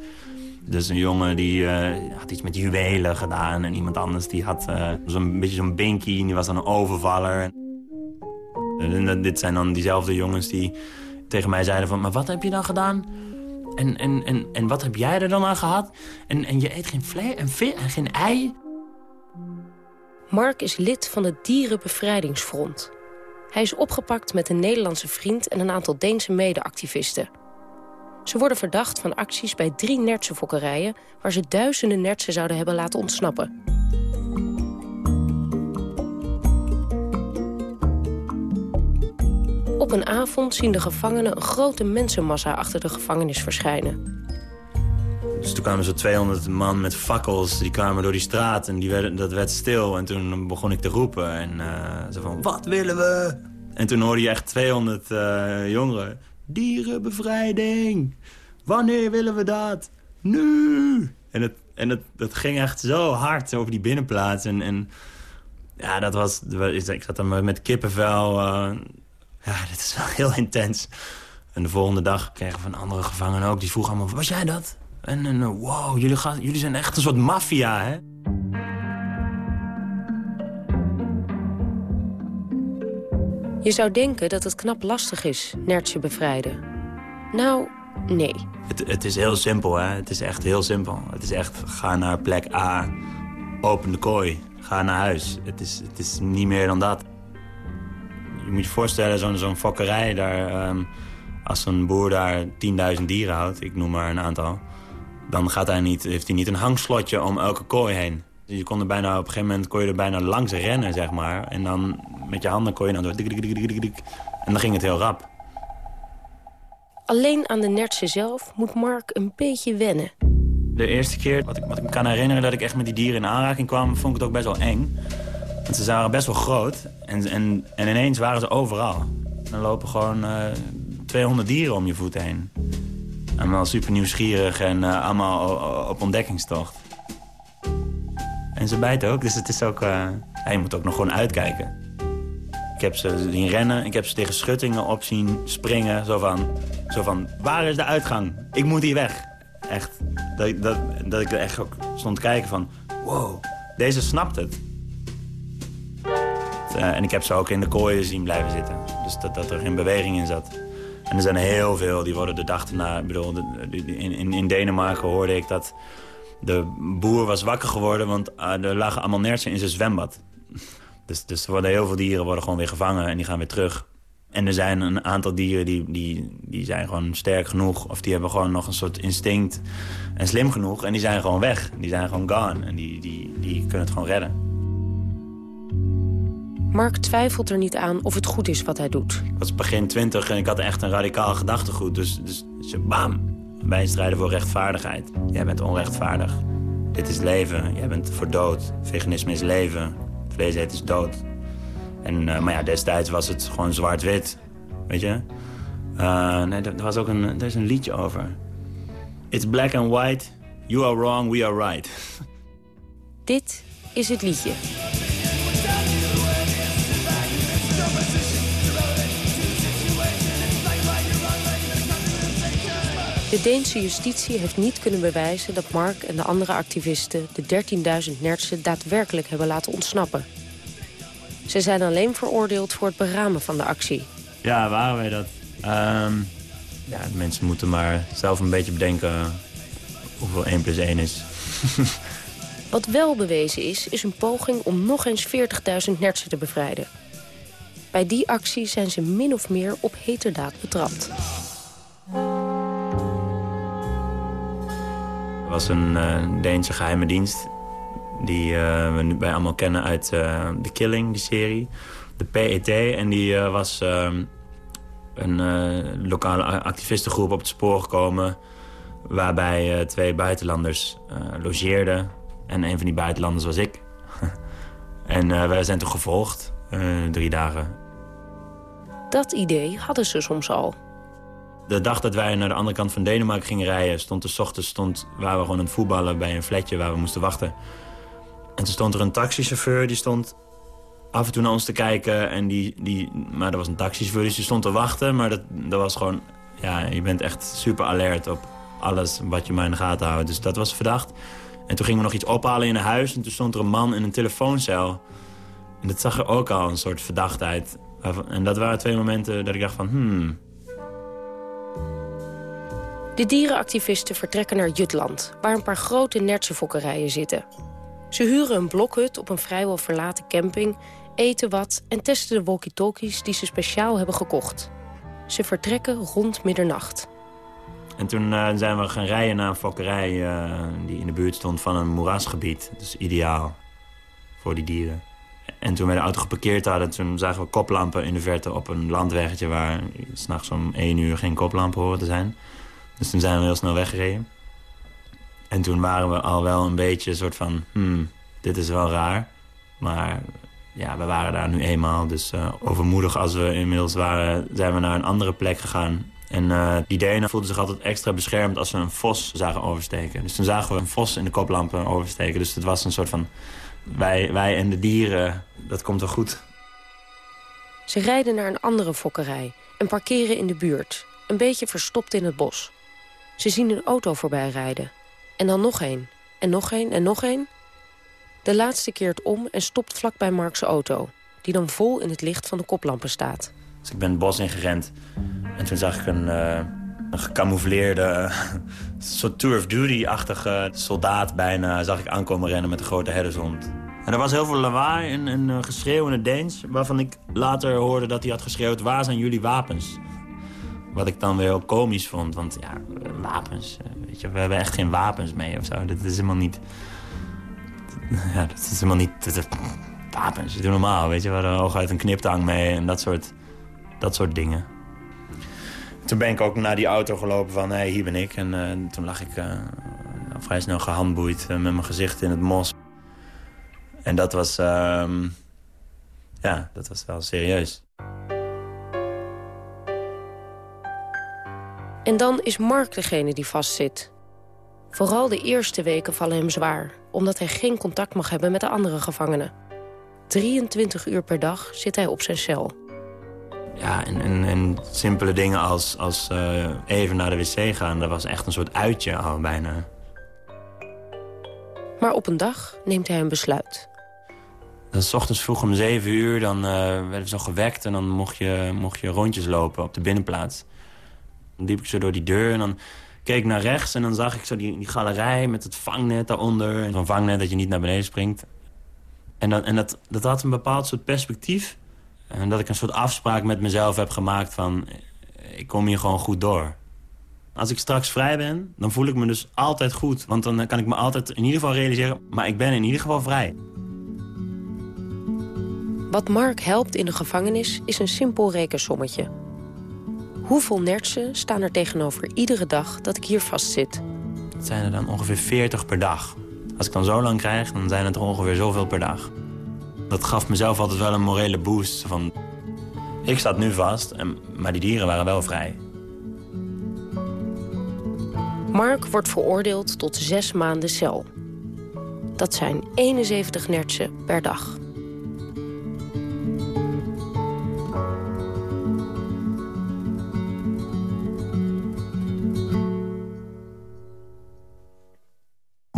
Dus een jongen die uh, had iets met juwelen gedaan. En iemand anders die had uh, zo'n beetje zo'n binky en die was dan een overvaller. En, dit zijn dan diezelfde jongens die tegen mij zeiden van... maar wat heb je dan gedaan? En, en, en, en wat heb jij er dan aan gehad? En, en je eet geen vlees en, en geen ei? Mark is lid van het Dierenbevrijdingsfront. Hij is opgepakt met een Nederlandse vriend en een aantal Deense mede-activisten. Ze worden verdacht van acties bij drie nertsenfokkerijen... waar ze duizenden nertsen zouden hebben laten ontsnappen. Op een avond zien de gevangenen een grote mensenmassa achter de gevangenis verschijnen. Dus toen kwamen zo 200 man met fakkels, die kwamen door die straat en die werden, dat werd stil. En toen begon ik te roepen en uh, van, wat willen we? En toen hoorde je echt 200 uh, jongeren. Dierenbevrijding! Wanneer willen we dat? Nu! En het, en het, dat ging echt zo hard over die binnenplaats. En, en ja, dat was... Ik zat dan met kippenvel... Uh, ja, dit is wel heel intens. En de volgende dag kregen we van andere gevangenen ook. Die vroegen allemaal, was jij dat? En, en wow, jullie, gaan, jullie zijn echt een soort maffia, hè? Je zou denken dat het knap lastig is, nertje bevrijden. Nou, nee. Het, het is heel simpel, hè. Het is echt heel simpel. Het is echt, ga naar plek A, open de kooi, ga naar huis. Het is, het is niet meer dan dat. Je moet je voorstellen, zo'n zo'n fokkerij, daar, um, als een boer daar 10.000 dieren houdt, ik noem maar een aantal... dan gaat hij niet, heeft hij niet een hangslotje om elke kooi heen. Je kon er bijna, op een gegeven moment kon je er bijna langs rennen, zeg maar. En dan met je handen kon je dan door... En dan ging het heel rap. Alleen aan de nertsen zelf moet Mark een beetje wennen. De eerste keer, wat ik, wat ik me kan herinneren dat ik echt met die dieren in aanraking kwam... vond ik het ook best wel eng. Ze waren best wel groot. En, en, en ineens waren ze overal. Dan lopen gewoon uh, 200 dieren om je voeten heen. Allemaal super nieuwsgierig en allemaal op ontdekkingstocht. En ze bijten ook, dus het is ook... Uh, je moet ook nog gewoon uitkijken. Ik heb ze zien rennen, ik heb ze tegen schuttingen op zien springen. Zo van, zo van, waar is de uitgang? Ik moet hier weg. Echt, dat, dat, dat ik er echt ook stond kijken van... Wow, deze snapt het. Uh, en ik heb ze ook in de kooien zien blijven zitten. Dus dat, dat er geen beweging in zat. En er zijn heel veel, die worden de dag erna... Ik bedoel, in, in, in Denemarken hoorde ik dat de boer was wakker geworden... want uh, er lagen allemaal nertsen in zijn zwembad. Dus, dus worden heel veel dieren worden gewoon weer gevangen en die gaan weer terug. En er zijn een aantal dieren die, die, die zijn gewoon sterk genoeg... of die hebben gewoon nog een soort instinct en slim genoeg... en die zijn gewoon weg. Die zijn gewoon gone. En die, die, die kunnen het gewoon redden. Mark twijfelt er niet aan of het goed is wat hij doet. Ik was begin twintig en ik had echt een radicaal gedachtegoed. Dus, dus, dus bam, wij strijden voor rechtvaardigheid. Jij bent onrechtvaardig. Dit is leven, jij bent voor dood. Veganisme is leven, vlees eten is dood. En, uh, maar ja, destijds was het gewoon zwart-wit, weet je. Uh, nee, er was ook een, er is een liedje over. It's black and white, you are wrong, we are right. Dit is het liedje. De Deense justitie heeft niet kunnen bewijzen dat Mark en de andere activisten de 13.000 nertsen daadwerkelijk hebben laten ontsnappen. Ze zijn alleen veroordeeld voor het beramen van de actie. Ja, waren wij dat. Um, ja, mensen moeten maar zelf een beetje bedenken hoeveel 1 plus 1 is. Wat wel bewezen is, is een poging om nog eens 40.000 nertsen te bevrijden. Bij die actie zijn ze min of meer op heterdaad betrapt. Was een uh, Deense geheime dienst die uh, we nu bij allemaal kennen uit uh, The Killing, die serie. De PET. En die was ehm, een lokale activistengroep op het spoor gekomen... waarbij twee buitenlanders logeerden. En een van die buitenlanders was ik. en wij zijn toen gevolgd, drie dagen. Dat idee hadden ze soms al. De dag dat wij naar de andere kant van Denemarken gingen rijden... stond de ochtends stond, waren we gewoon aan het voetballen bij een flatje waar we moesten wachten. En toen stond er een taxichauffeur, die stond af en toe naar ons te kijken. En die, die, maar dat was een taxichauffeur, dus die stond te wachten. Maar dat, dat was gewoon... Ja, je bent echt super alert op alles wat je maar in de gaten houdt. Dus dat was verdacht. En toen gingen we nog iets ophalen in een huis. En toen stond er een man in een telefooncel. En dat zag er ook al een soort verdachtheid. En dat waren twee momenten dat ik dacht van... Hmm, de dierenactivisten vertrekken naar Jutland, waar een paar grote nertsenfokkerijen zitten. Ze huren een blokhut op een vrijwel verlaten camping, eten wat en testen de walkie-talkies die ze speciaal hebben gekocht. Ze vertrekken rond middernacht. En toen uh, zijn we gaan rijden naar een fokkerij uh, die in de buurt stond van een moerasgebied. Dus ideaal voor die dieren. En toen we de auto geparkeerd hadden, toen zagen we koplampen in de verte op een landweggetje... waar s'nachts om één uur geen koplampen horen te zijn. Dus toen zijn we heel snel weggereden. En toen waren we al wel een beetje een soort van... Hmm, dit is wel raar. Maar ja, we waren daar nu eenmaal. Dus uh, overmoedig als we inmiddels waren... zijn we naar een andere plek gegaan. En uh, die Denen voelden zich altijd extra beschermd... als we een vos zagen oversteken. Dus toen zagen we een vos in de koplampen oversteken. Dus het was een soort van... Wij, wij en de dieren, dat komt wel goed. Ze rijden naar een andere fokkerij en parkeren in de buurt. Een beetje verstopt in het bos. Ze zien een auto voorbij rijden. En dan nog één. En nog één en nog één. De laatste keert om en stopt vlakbij Mark's auto. Die dan vol in het licht van de koplampen staat. Dus ik ben het bos ingerend. En toen zag ik een, uh, een gecamoufleerde... soort Tour of Duty-achtige soldaat bijna... zag ik aankomen rennen met een grote herdershond. En er was heel veel lawaai en, en uh, geschreeuw in het Deens... waarvan ik later hoorde dat hij had geschreeuwd... waar zijn jullie wapens? Wat ik dan weer heel komisch vond. Want ja, wapens. Eh, weet je, we hebben echt geen wapens mee of zo. Dat is helemaal niet... Ja, dat is helemaal niet... Dat, wapens, doe normaal, weet je. We hadden hooguit een kniptang mee en dat soort, dat soort dingen. Toen ben ik ook naar die auto gelopen van, hé, hey, hier ben ik. En uh, toen lag ik uh, vrij snel gehandboeid met mijn gezicht in het mos. En dat was, uh, ja, dat was wel serieus. En dan is Mark degene die vastzit. Vooral de eerste weken vallen hem zwaar... omdat hij geen contact mag hebben met de andere gevangenen. 23 uur per dag zit hij op zijn cel. Ja, en, en, en simpele dingen als, als uh, even naar de wc gaan... dat was echt een soort uitje al bijna. Maar op een dag neemt hij een besluit. Dan s ochtends vroeg om 7 uur, dan uh, werden we zo gewekt... en dan mocht je, mocht je rondjes lopen op de binnenplaats. Dan ik zo door die deur en dan keek ik naar rechts... en dan zag ik zo die, die galerij met het vangnet daaronder. Zo'n vangnet dat je niet naar beneden springt. En, dan, en dat, dat had een bepaald soort perspectief. En dat ik een soort afspraak met mezelf heb gemaakt van... ik kom hier gewoon goed door. Als ik straks vrij ben, dan voel ik me dus altijd goed. Want dan kan ik me altijd in ieder geval realiseren... maar ik ben in ieder geval vrij. Wat Mark helpt in de gevangenis is een simpel rekensommetje. Hoeveel nertsen staan er tegenover iedere dag dat ik hier vastzit? Het zijn er dan ongeveer 40 per dag. Als ik dan zo lang krijg, dan zijn het er ongeveer zoveel per dag. Dat gaf mezelf altijd wel een morele boost. Van, ik sta nu vast, maar die dieren waren wel vrij. Mark wordt veroordeeld tot zes maanden cel. Dat zijn 71 nertsen per dag.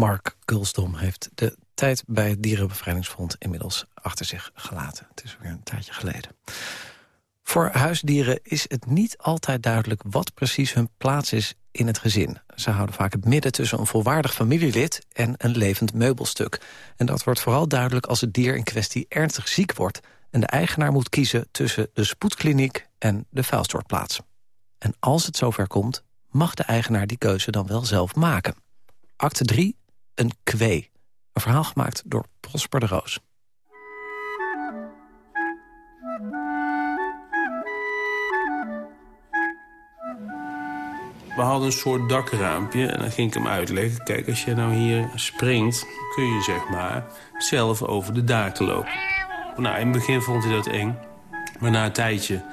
Mark Gulsdom heeft de tijd bij het Dierenbevrijdingsfront inmiddels achter zich gelaten. Het is weer een tijdje geleden. Voor huisdieren is het niet altijd duidelijk wat precies hun plaats is in het gezin. Ze houden vaak het midden tussen een volwaardig familielid en een levend meubelstuk. En dat wordt vooral duidelijk als het dier in kwestie ernstig ziek wordt... en de eigenaar moet kiezen tussen de spoedkliniek en de vuilstortplaats. En als het zover komt, mag de eigenaar die keuze dan wel zelf maken. Acte 3, een kwee. Een verhaal gemaakt door Prosper de Roos. We hadden een soort dakraampje en dan ging ik hem uitleggen. Kijk, als je nou hier springt, kun je zeg maar zelf over de daken lopen. Nou, in het begin vond hij dat eng. Maar na een tijdje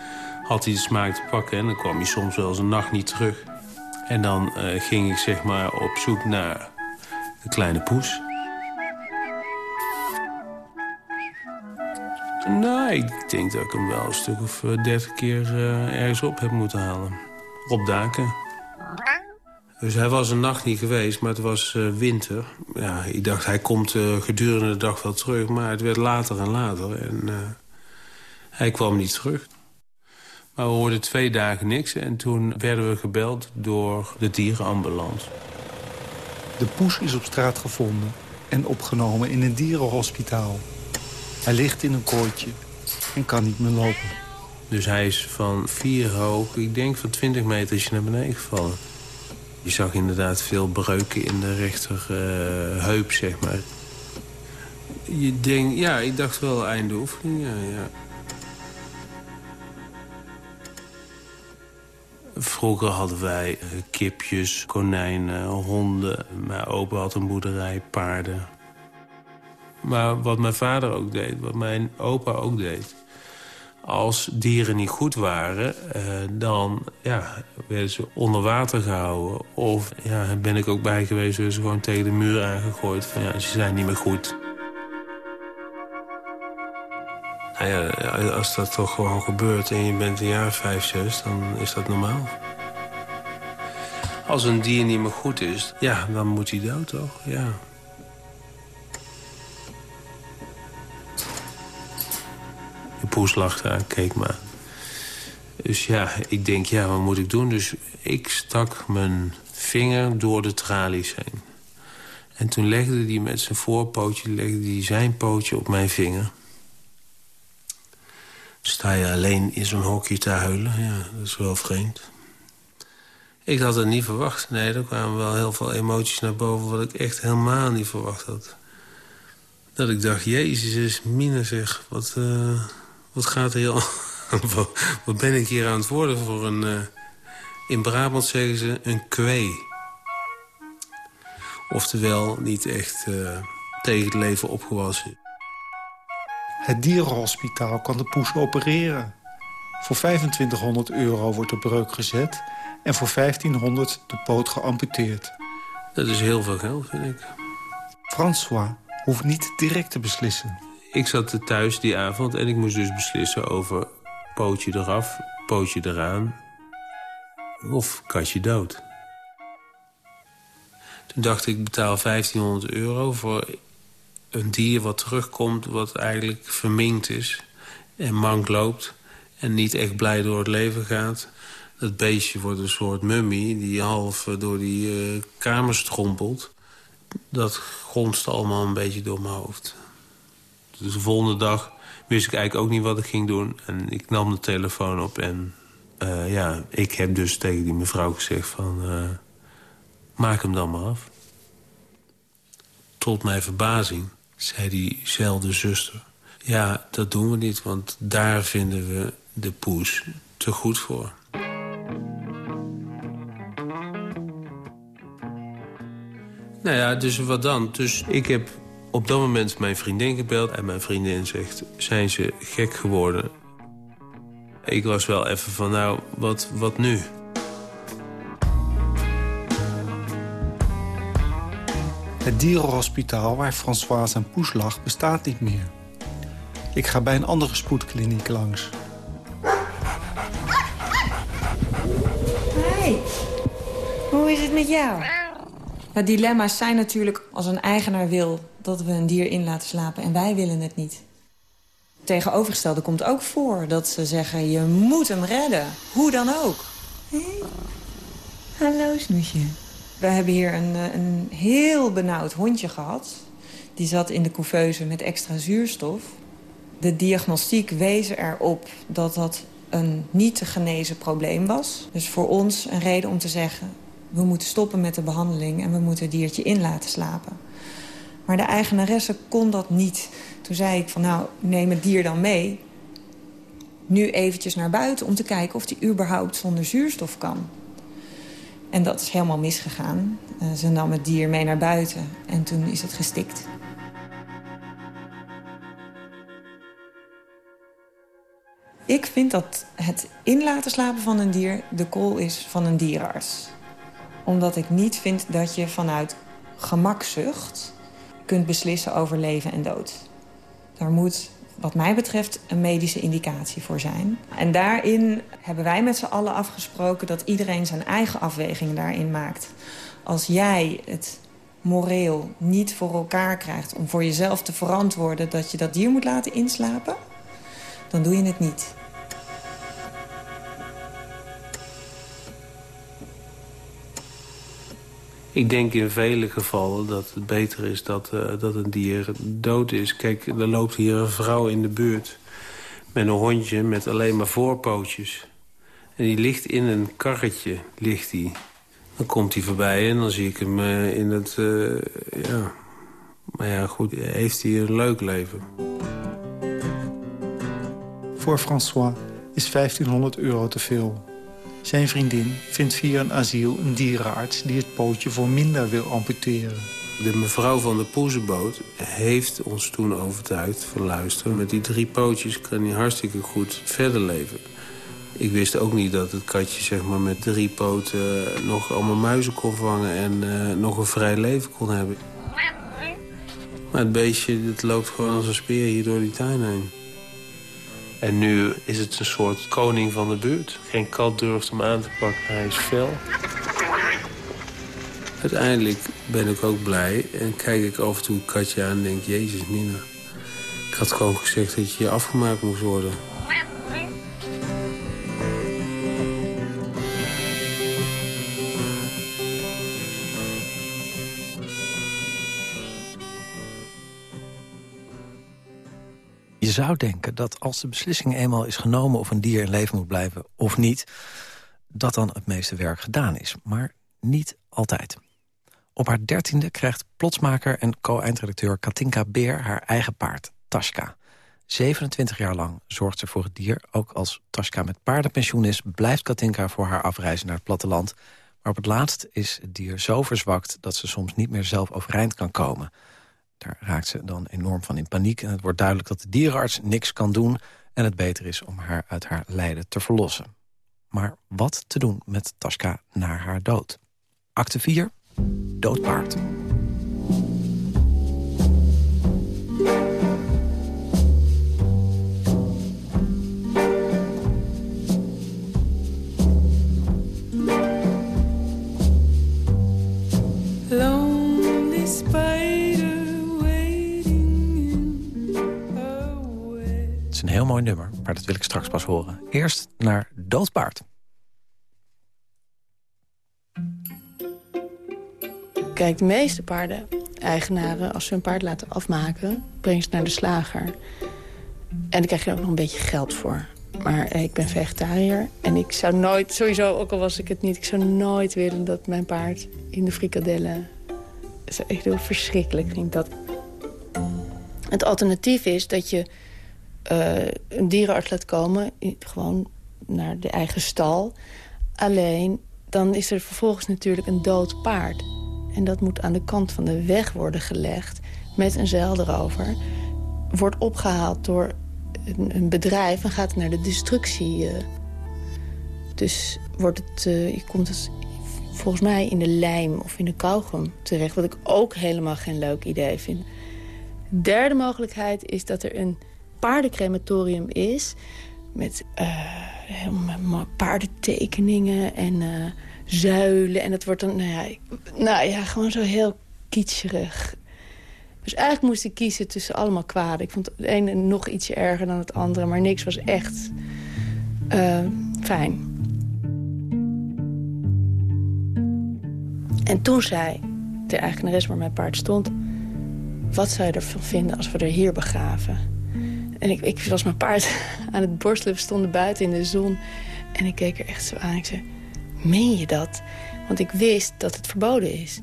had hij de smaak te pakken... en dan kwam hij soms wel eens een nacht niet terug. En dan uh, ging ik zeg maar op zoek naar de kleine poes. Nou, ik denk dat ik hem wel een stuk of eh, dertig keer uh, ergens op heb moeten halen. Op daken. Dus hij was een nacht niet geweest, maar het was uh, winter. Ja, ik dacht, hij komt gedurende de dag wel terug. Maar het werd later en later. En hij kwam niet terug. Maar we hoorden twee dagen niks. En toen werden we gebeld door de dierenambulance. De poes is op straat gevonden en opgenomen in een dierenhospitaal. Hij ligt in een kooitje en kan niet meer lopen. Dus hij is van vier hoog, ik denk van 20 meter naar beneden gevallen. Je zag inderdaad veel breuken in de rechter uh, heup, zeg maar. Je denkt, ja, ik dacht wel einde oefening, ja, ja. Vroeger hadden wij eh, kipjes, konijnen, honden. Mijn opa had een boerderij, paarden. Maar wat mijn vader ook deed, wat mijn opa ook deed... als dieren niet goed waren, eh, dan ja, werden ze onder water gehouden. Of ja, ben ik ook bij geweest, werden ze gewoon tegen de muur aangegooid. Van ja, ze zijn niet meer goed. Nou ja, als dat toch gewoon gebeurt en je bent een jaar vijf, zes, dan is dat normaal. Als een dier niet meer goed is, ja, dan moet hij dood, toch? Ja. De poes lag daar, keek maar. Dus ja, ik denk, ja, wat moet ik doen? Dus ik stak mijn vinger door de tralies heen. En toen legde hij met zijn voorpootje legde hij zijn pootje op mijn vinger. Sta je alleen in zo'n hokje te huilen? Ja, dat is wel vreemd. Ik had het niet verwacht. Nee, er kwamen wel heel veel emoties naar boven... wat ik echt helemaal niet verwacht had. Dat ik dacht, jezus, mine zeg, wat, uh, wat gaat er hier... wat ben ik hier aan het worden voor een... Uh, in Brabant zeggen ze een kwee. Oftewel niet echt uh, tegen het leven opgewassen. Het dierenhospitaal kan de poes opereren. Voor 2500 euro wordt de breuk gezet en voor 1500 de poot geamputeerd. Dat is heel veel geld, vind ik. François hoeft niet direct te beslissen. Ik zat thuis die avond en ik moest dus beslissen over pootje eraf, pootje eraan of katje dood. Toen dacht ik, ik betaal 1500 euro voor een dier wat terugkomt... wat eigenlijk verminkt is en mank loopt... en niet echt blij door het leven gaat. Dat beestje wordt een soort mummie die half eh, door die uh, kamer strompelt. Dat gonst allemaal een beetje door mijn hoofd. Dus de volgende dag wist ik eigenlijk ook niet wat ik ging doen. En ik nam de telefoon op en uh, ja, ik heb dus tegen die mevrouw gezegd van... Maak hem dan maar af. Tot mijn verbazing zei diezelfde zuster... ja, dat doen we niet, want daar vinden we de poes te goed voor. Nou ja, dus wat dan? Dus ik heb op dat moment mijn vriendin gebeld... en mijn vriendin zegt, zijn ze gek geworden? Ik was wel even van, nou, wat, wat nu? Het dierenhospitaal waar François en Poes lag bestaat niet meer. Ik ga bij een andere spoedkliniek langs. Hey, hoe is het met jou? Dilemma's zijn natuurlijk als een eigenaar wil dat we een dier in laten slapen en wij willen het niet. Tegenovergestelde komt ook voor dat ze zeggen je moet hem redden, hoe dan ook. Hey. Hallo snoesje. We hebben hier een, eh, een heel benauwd hondje gehad. Die zat in de couveuse met extra zuurstof. De diagnostiek wees erop dat dat een niet te genezen probleem was. Dus voor ons een reden om te zeggen... we moeten stoppen met de behandeling en we moeten het diertje in laten slapen. Maar de eigenaresse kon dat niet. Toen zei ik van nou, neem het dier dan mee. Nu eventjes naar buiten om te kijken of die überhaupt zonder zuurstof kan. En dat is helemaal misgegaan. Uh, ze nam het dier mee naar buiten en toen is het gestikt. Ik vind dat het in laten slapen van een dier de call is van een dierenarts. Omdat ik niet vind dat je vanuit gemakzucht kunt beslissen over leven en dood. Daar moet, wat mij betreft, een medische indicatie voor zijn. En daarin hebben wij met z'n allen afgesproken... dat iedereen zijn eigen afweging daarin maakt. Als jij het moreel niet voor elkaar krijgt... om voor jezelf te verantwoorden dat je dat dier moet laten inslapen... dan doe je het niet. Ik denk in vele gevallen dat het beter is dat, uh, dat een dier dood is. Kijk, er loopt hier een vrouw in de buurt met een hondje met alleen maar voorpootjes. En die ligt in een karretje, ligt die. Dan komt hij voorbij en dan zie ik hem uh, in het... Uh, ja. Maar ja, goed, heeft hij een leuk leven. Voor François is 1500 euro te veel. Zijn vriendin vindt via een asiel een dierenarts... die het pootje voor minder wil amputeren. De mevrouw van de poezenboot heeft ons toen overtuigd van luisteren. Met die drie pootjes kan hij hartstikke goed verder leven. Ik wist ook niet dat het katje zeg maar, met drie poten nog allemaal muizen kon vangen... en uh, nog een vrij leven kon hebben. Maar het beestje het loopt gewoon als een speer hier door die tuin heen. En nu is het een soort koning van de buurt. Geen kat durft hem aan te pakken, hij is fel. Uiteindelijk ben ik ook blij en kijk ik af en toe een katje aan en denk... Jezus, Nina, ik had gewoon gezegd dat je afgemaakt moest worden. Je zou denken dat als de beslissing eenmaal is genomen... of een dier in leven moet blijven of niet... dat dan het meeste werk gedaan is. Maar niet altijd. Op haar dertiende krijgt plotsmaker en co-eindredacteur Katinka Beer... haar eigen paard, Taska. 27 jaar lang zorgt ze voor het dier. Ook als Taska met paardenpensioen is... blijft Katinka voor haar afreizen naar het platteland. Maar op het laatst is het dier zo verzwakt... dat ze soms niet meer zelf overeind kan komen... Daar raakt ze dan enorm van in paniek. En het wordt duidelijk dat de dierenarts niks kan doen... en het beter is om haar uit haar lijden te verlossen. Maar wat te doen met Tasca na haar dood? Acte 4. Doodpaard. Nummer, maar dat wil ik straks pas horen. Eerst naar Doodpaard. Kijk, de meeste paarden eigenaren, als ze hun paard laten afmaken... brengen ze naar de slager. En dan krijg je ook nog een beetje geld voor. Maar eh, ik ben vegetariër en ik zou nooit, sowieso, ook al was ik het niet... ik zou nooit willen dat mijn paard in de frikadellen... Dat is echt heel verschrikkelijk, vind ik dat. Het alternatief is dat je uh, een dierenarts laat komen... gewoon naar de eigen stal. Alleen, dan is er vervolgens natuurlijk een dood paard. En dat moet aan de kant van de weg worden gelegd... met een zeil erover. Wordt opgehaald door een, een bedrijf en gaat naar de destructie. Uh. Dus wordt het, uh, je komt het volgens mij in de lijm of in de kauwgom terecht. Wat ik ook helemaal geen leuk idee vind. Derde mogelijkheid is dat er een paardencrematorium is... met uh, paardentekeningen en uh, zuilen. En dat wordt dan, nou ja, nou ja, gewoon zo heel kitscherig. Dus eigenlijk moest ik kiezen tussen allemaal kwaden. Ik vond het ene nog ietsje erger dan het andere. Maar niks was echt fijn. En toen zei de eigenares waar mijn paard stond... wat zou je ervan vinden als we er hier begraven? En ik, ik was mijn paard aan het borstelen. We stonden buiten in de zon. En ik keek er echt zo aan. Ik zei, meen je dat? Want ik wist dat het verboden is.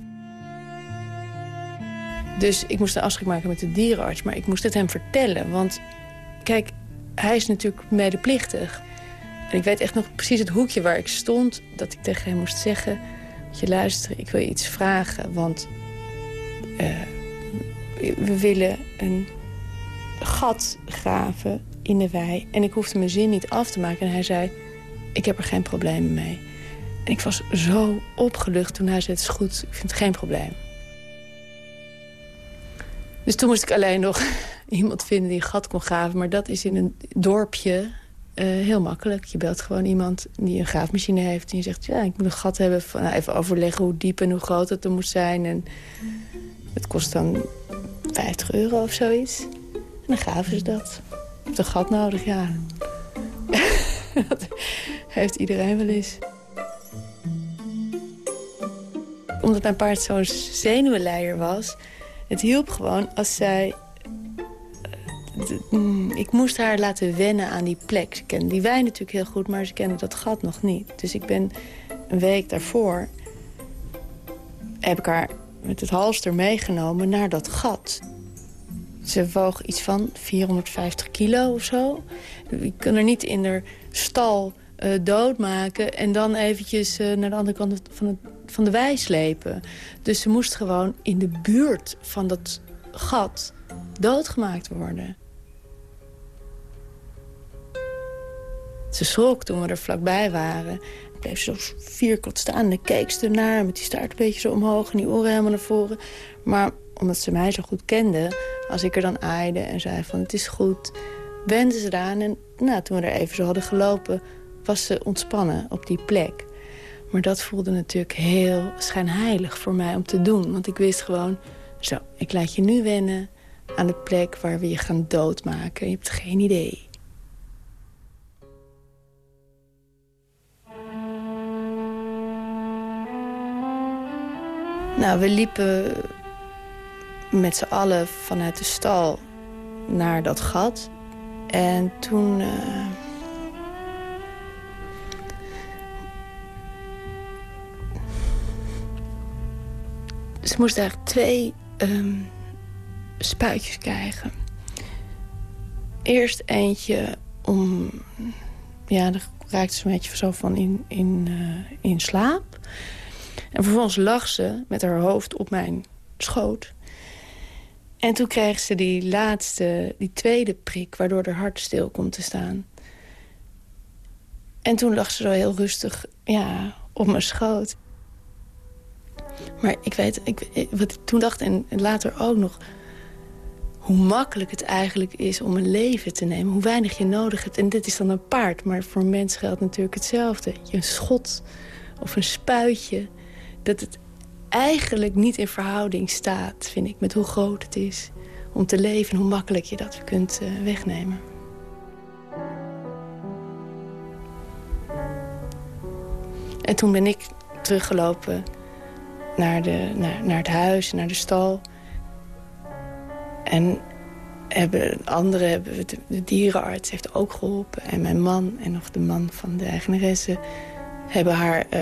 Dus ik moest een afspraak maken met de dierenarts. Maar ik moest het hem vertellen. Want kijk, hij is natuurlijk medeplichtig. En ik weet echt nog precies het hoekje waar ik stond... dat ik tegen hem moest zeggen... je luisteren, ik wil je iets vragen. Want uh, we willen een gat graven in de wei. En ik hoefde mijn zin niet af te maken. En hij zei, ik heb er geen problemen mee. En ik was zo opgelucht toen hij zei, het is goed, ik vind geen probleem. Dus toen moest ik alleen nog iemand vinden die een gat kon graven. Maar dat is in een dorpje uh, heel makkelijk. Je belt gewoon iemand die een graafmachine heeft. En je zegt, ja, ik moet een gat hebben. Van, nou, even overleggen hoe diep en hoe groot het er moet zijn. En het kost dan 50 euro of zoiets. En dan gaven ze dat. Op een gat nodig, ja. dat heeft iedereen wel eens. Omdat mijn paard zo'n zenuwenleier was... het hielp gewoon als zij... Mm, ik moest haar laten wennen aan die plek. Ze kende die wijn natuurlijk heel goed, maar ze kende dat gat nog niet. Dus ik ben een week daarvoor... heb ik haar met het halster meegenomen naar dat gat. Ze woog iets van 450 kilo of zo. Je kan er niet in de stal uh, doodmaken... en dan eventjes uh, naar de andere kant van, het, van de wei slepen. Dus ze moest gewoon in de buurt van dat gat doodgemaakt worden. Ze schrok toen we er vlakbij waren. Bleef ze zo vierkant staan en keek ze ernaar... met die staart een beetje zo omhoog en die oren helemaal naar voren. Maar omdat ze mij zo goed kende, als ik er dan aaide en zei van het is goed, wenden ze eraan. En nou, toen we er even zo hadden gelopen, was ze ontspannen op die plek. Maar dat voelde natuurlijk heel schijnheilig voor mij om te doen. Want ik wist gewoon, zo, ik laat je nu wennen aan de plek waar we je gaan doodmaken. Je hebt geen idee. Nou, we liepen met z'n allen vanuit de stal naar dat gat. En toen... Uh... Ze moest eigenlijk twee um, spuitjes krijgen. Eerst eentje om... Ja, daar raakte ze een beetje zo van in, in, uh, in slaap. En vervolgens lag ze met haar hoofd op mijn schoot. En toen kreeg ze die laatste, die tweede prik... waardoor haar hart stil komt te staan. En toen lag ze zo heel rustig ja, op mijn schoot. Maar ik weet, ik, wat ik toen dacht en later ook nog... hoe makkelijk het eigenlijk is om een leven te nemen. Hoe weinig je nodig hebt. En dit is dan een paard, maar voor mensen geldt natuurlijk hetzelfde. Je een schot of een spuitje. Dat het eigenlijk niet in verhouding staat, vind ik, met hoe groot het is om te leven en hoe makkelijk je dat kunt uh, wegnemen. En toen ben ik teruggelopen naar, de, naar, naar het huis, naar de stal. En hebben, anderen hebben, de dierenarts heeft ook geholpen. En mijn man en nog de man van de eigenaresse... hebben haar uh,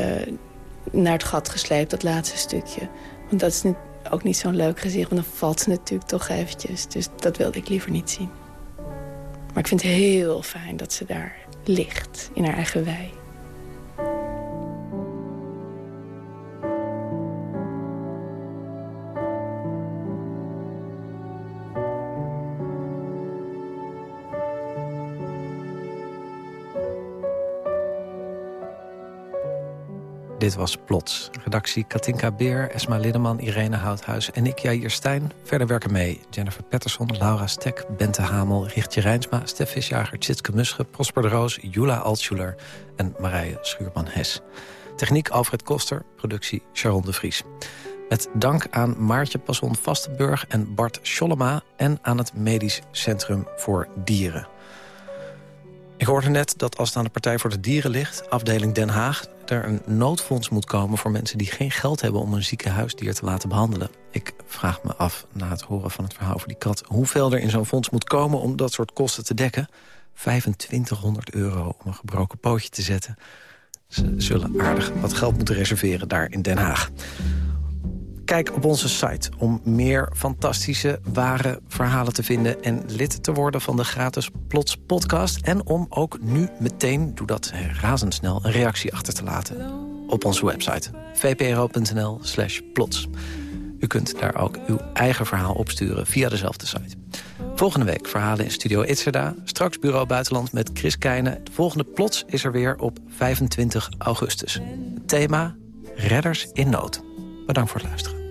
naar het gat gesleept, dat laatste stukje. Want dat is ook niet zo'n leuk gezicht, want dan valt ze natuurlijk toch eventjes. Dus dat wilde ik liever niet zien. Maar ik vind het heel fijn dat ze daar ligt, in haar eigen wei. Dit was Plots. Redactie Katinka Beer, Esma Liddeman, Irene Houthuis en ik, Jair Stijn. Verder werken mee Jennifer Patterson, Laura Stek, Bente Hamel... Richtje Rijnsma, Stef Visjager, Tjitske Musche, Prosper de Roos... Jula Altschuler en Marije Schuurman-Hes. Techniek Alfred Koster, productie Sharon de Vries. Met dank aan Maartje Passon Vastenburg en Bart Schollema... en aan het Medisch Centrum voor Dieren. Ik hoorde net dat als het aan de Partij voor de Dieren ligt... afdeling Den Haag, er een noodfonds moet komen... voor mensen die geen geld hebben om een zieke huisdier te laten behandelen. Ik vraag me af, na het horen van het verhaal over die kat... hoeveel er in zo'n fonds moet komen om dat soort kosten te dekken. 2500 euro om een gebroken pootje te zetten. Ze zullen aardig wat geld moeten reserveren daar in Den Haag. Kijk op onze site om meer fantastische, ware verhalen te vinden... en lid te worden van de gratis Plots podcast. En om ook nu meteen, doe dat razendsnel, een reactie achter te laten. Op onze website vpro.nl slash plots. U kunt daar ook uw eigen verhaal opsturen via dezelfde site. Volgende week verhalen in Studio Itzerda. Straks Bureau Buitenland met Chris Keijnen. De volgende Plots is er weer op 25 augustus. Thema Redders in Nood. Bedankt voor het luisteren.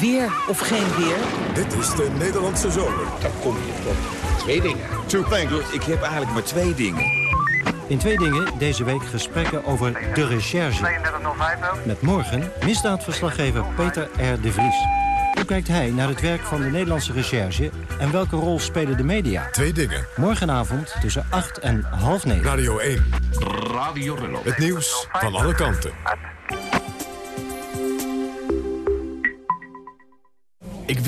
Weer of geen weer. Dit is de Nederlandse zomer. Dan kom je tot twee dingen. Two things. Ik heb eigenlijk maar twee dingen. In twee dingen deze week gesprekken over de recherche. Met morgen misdaadverslaggever Peter R. de Vries. Hoe kijkt hij naar het werk van de Nederlandse recherche... en welke rol spelen de media? Twee dingen. Morgenavond tussen 8 en half 9. Radio 1. Radio Rello. Het nieuws van alle kanten.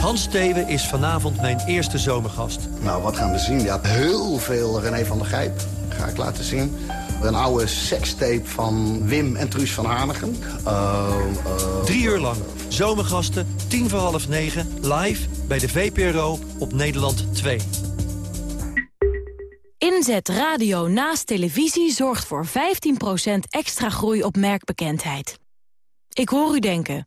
Hans Steven is vanavond mijn eerste zomergast. Nou, wat gaan we zien? Ja, heel veel René van der Gijp ga ik laten zien. Een oude sekstape van Wim en Truus van Hanegem. Uh, uh, Drie uur lang. Zomergasten, tien voor half negen, live bij de VPRO op Nederland 2. Inzet radio naast televisie zorgt voor 15% extra groei op merkbekendheid. Ik hoor u denken...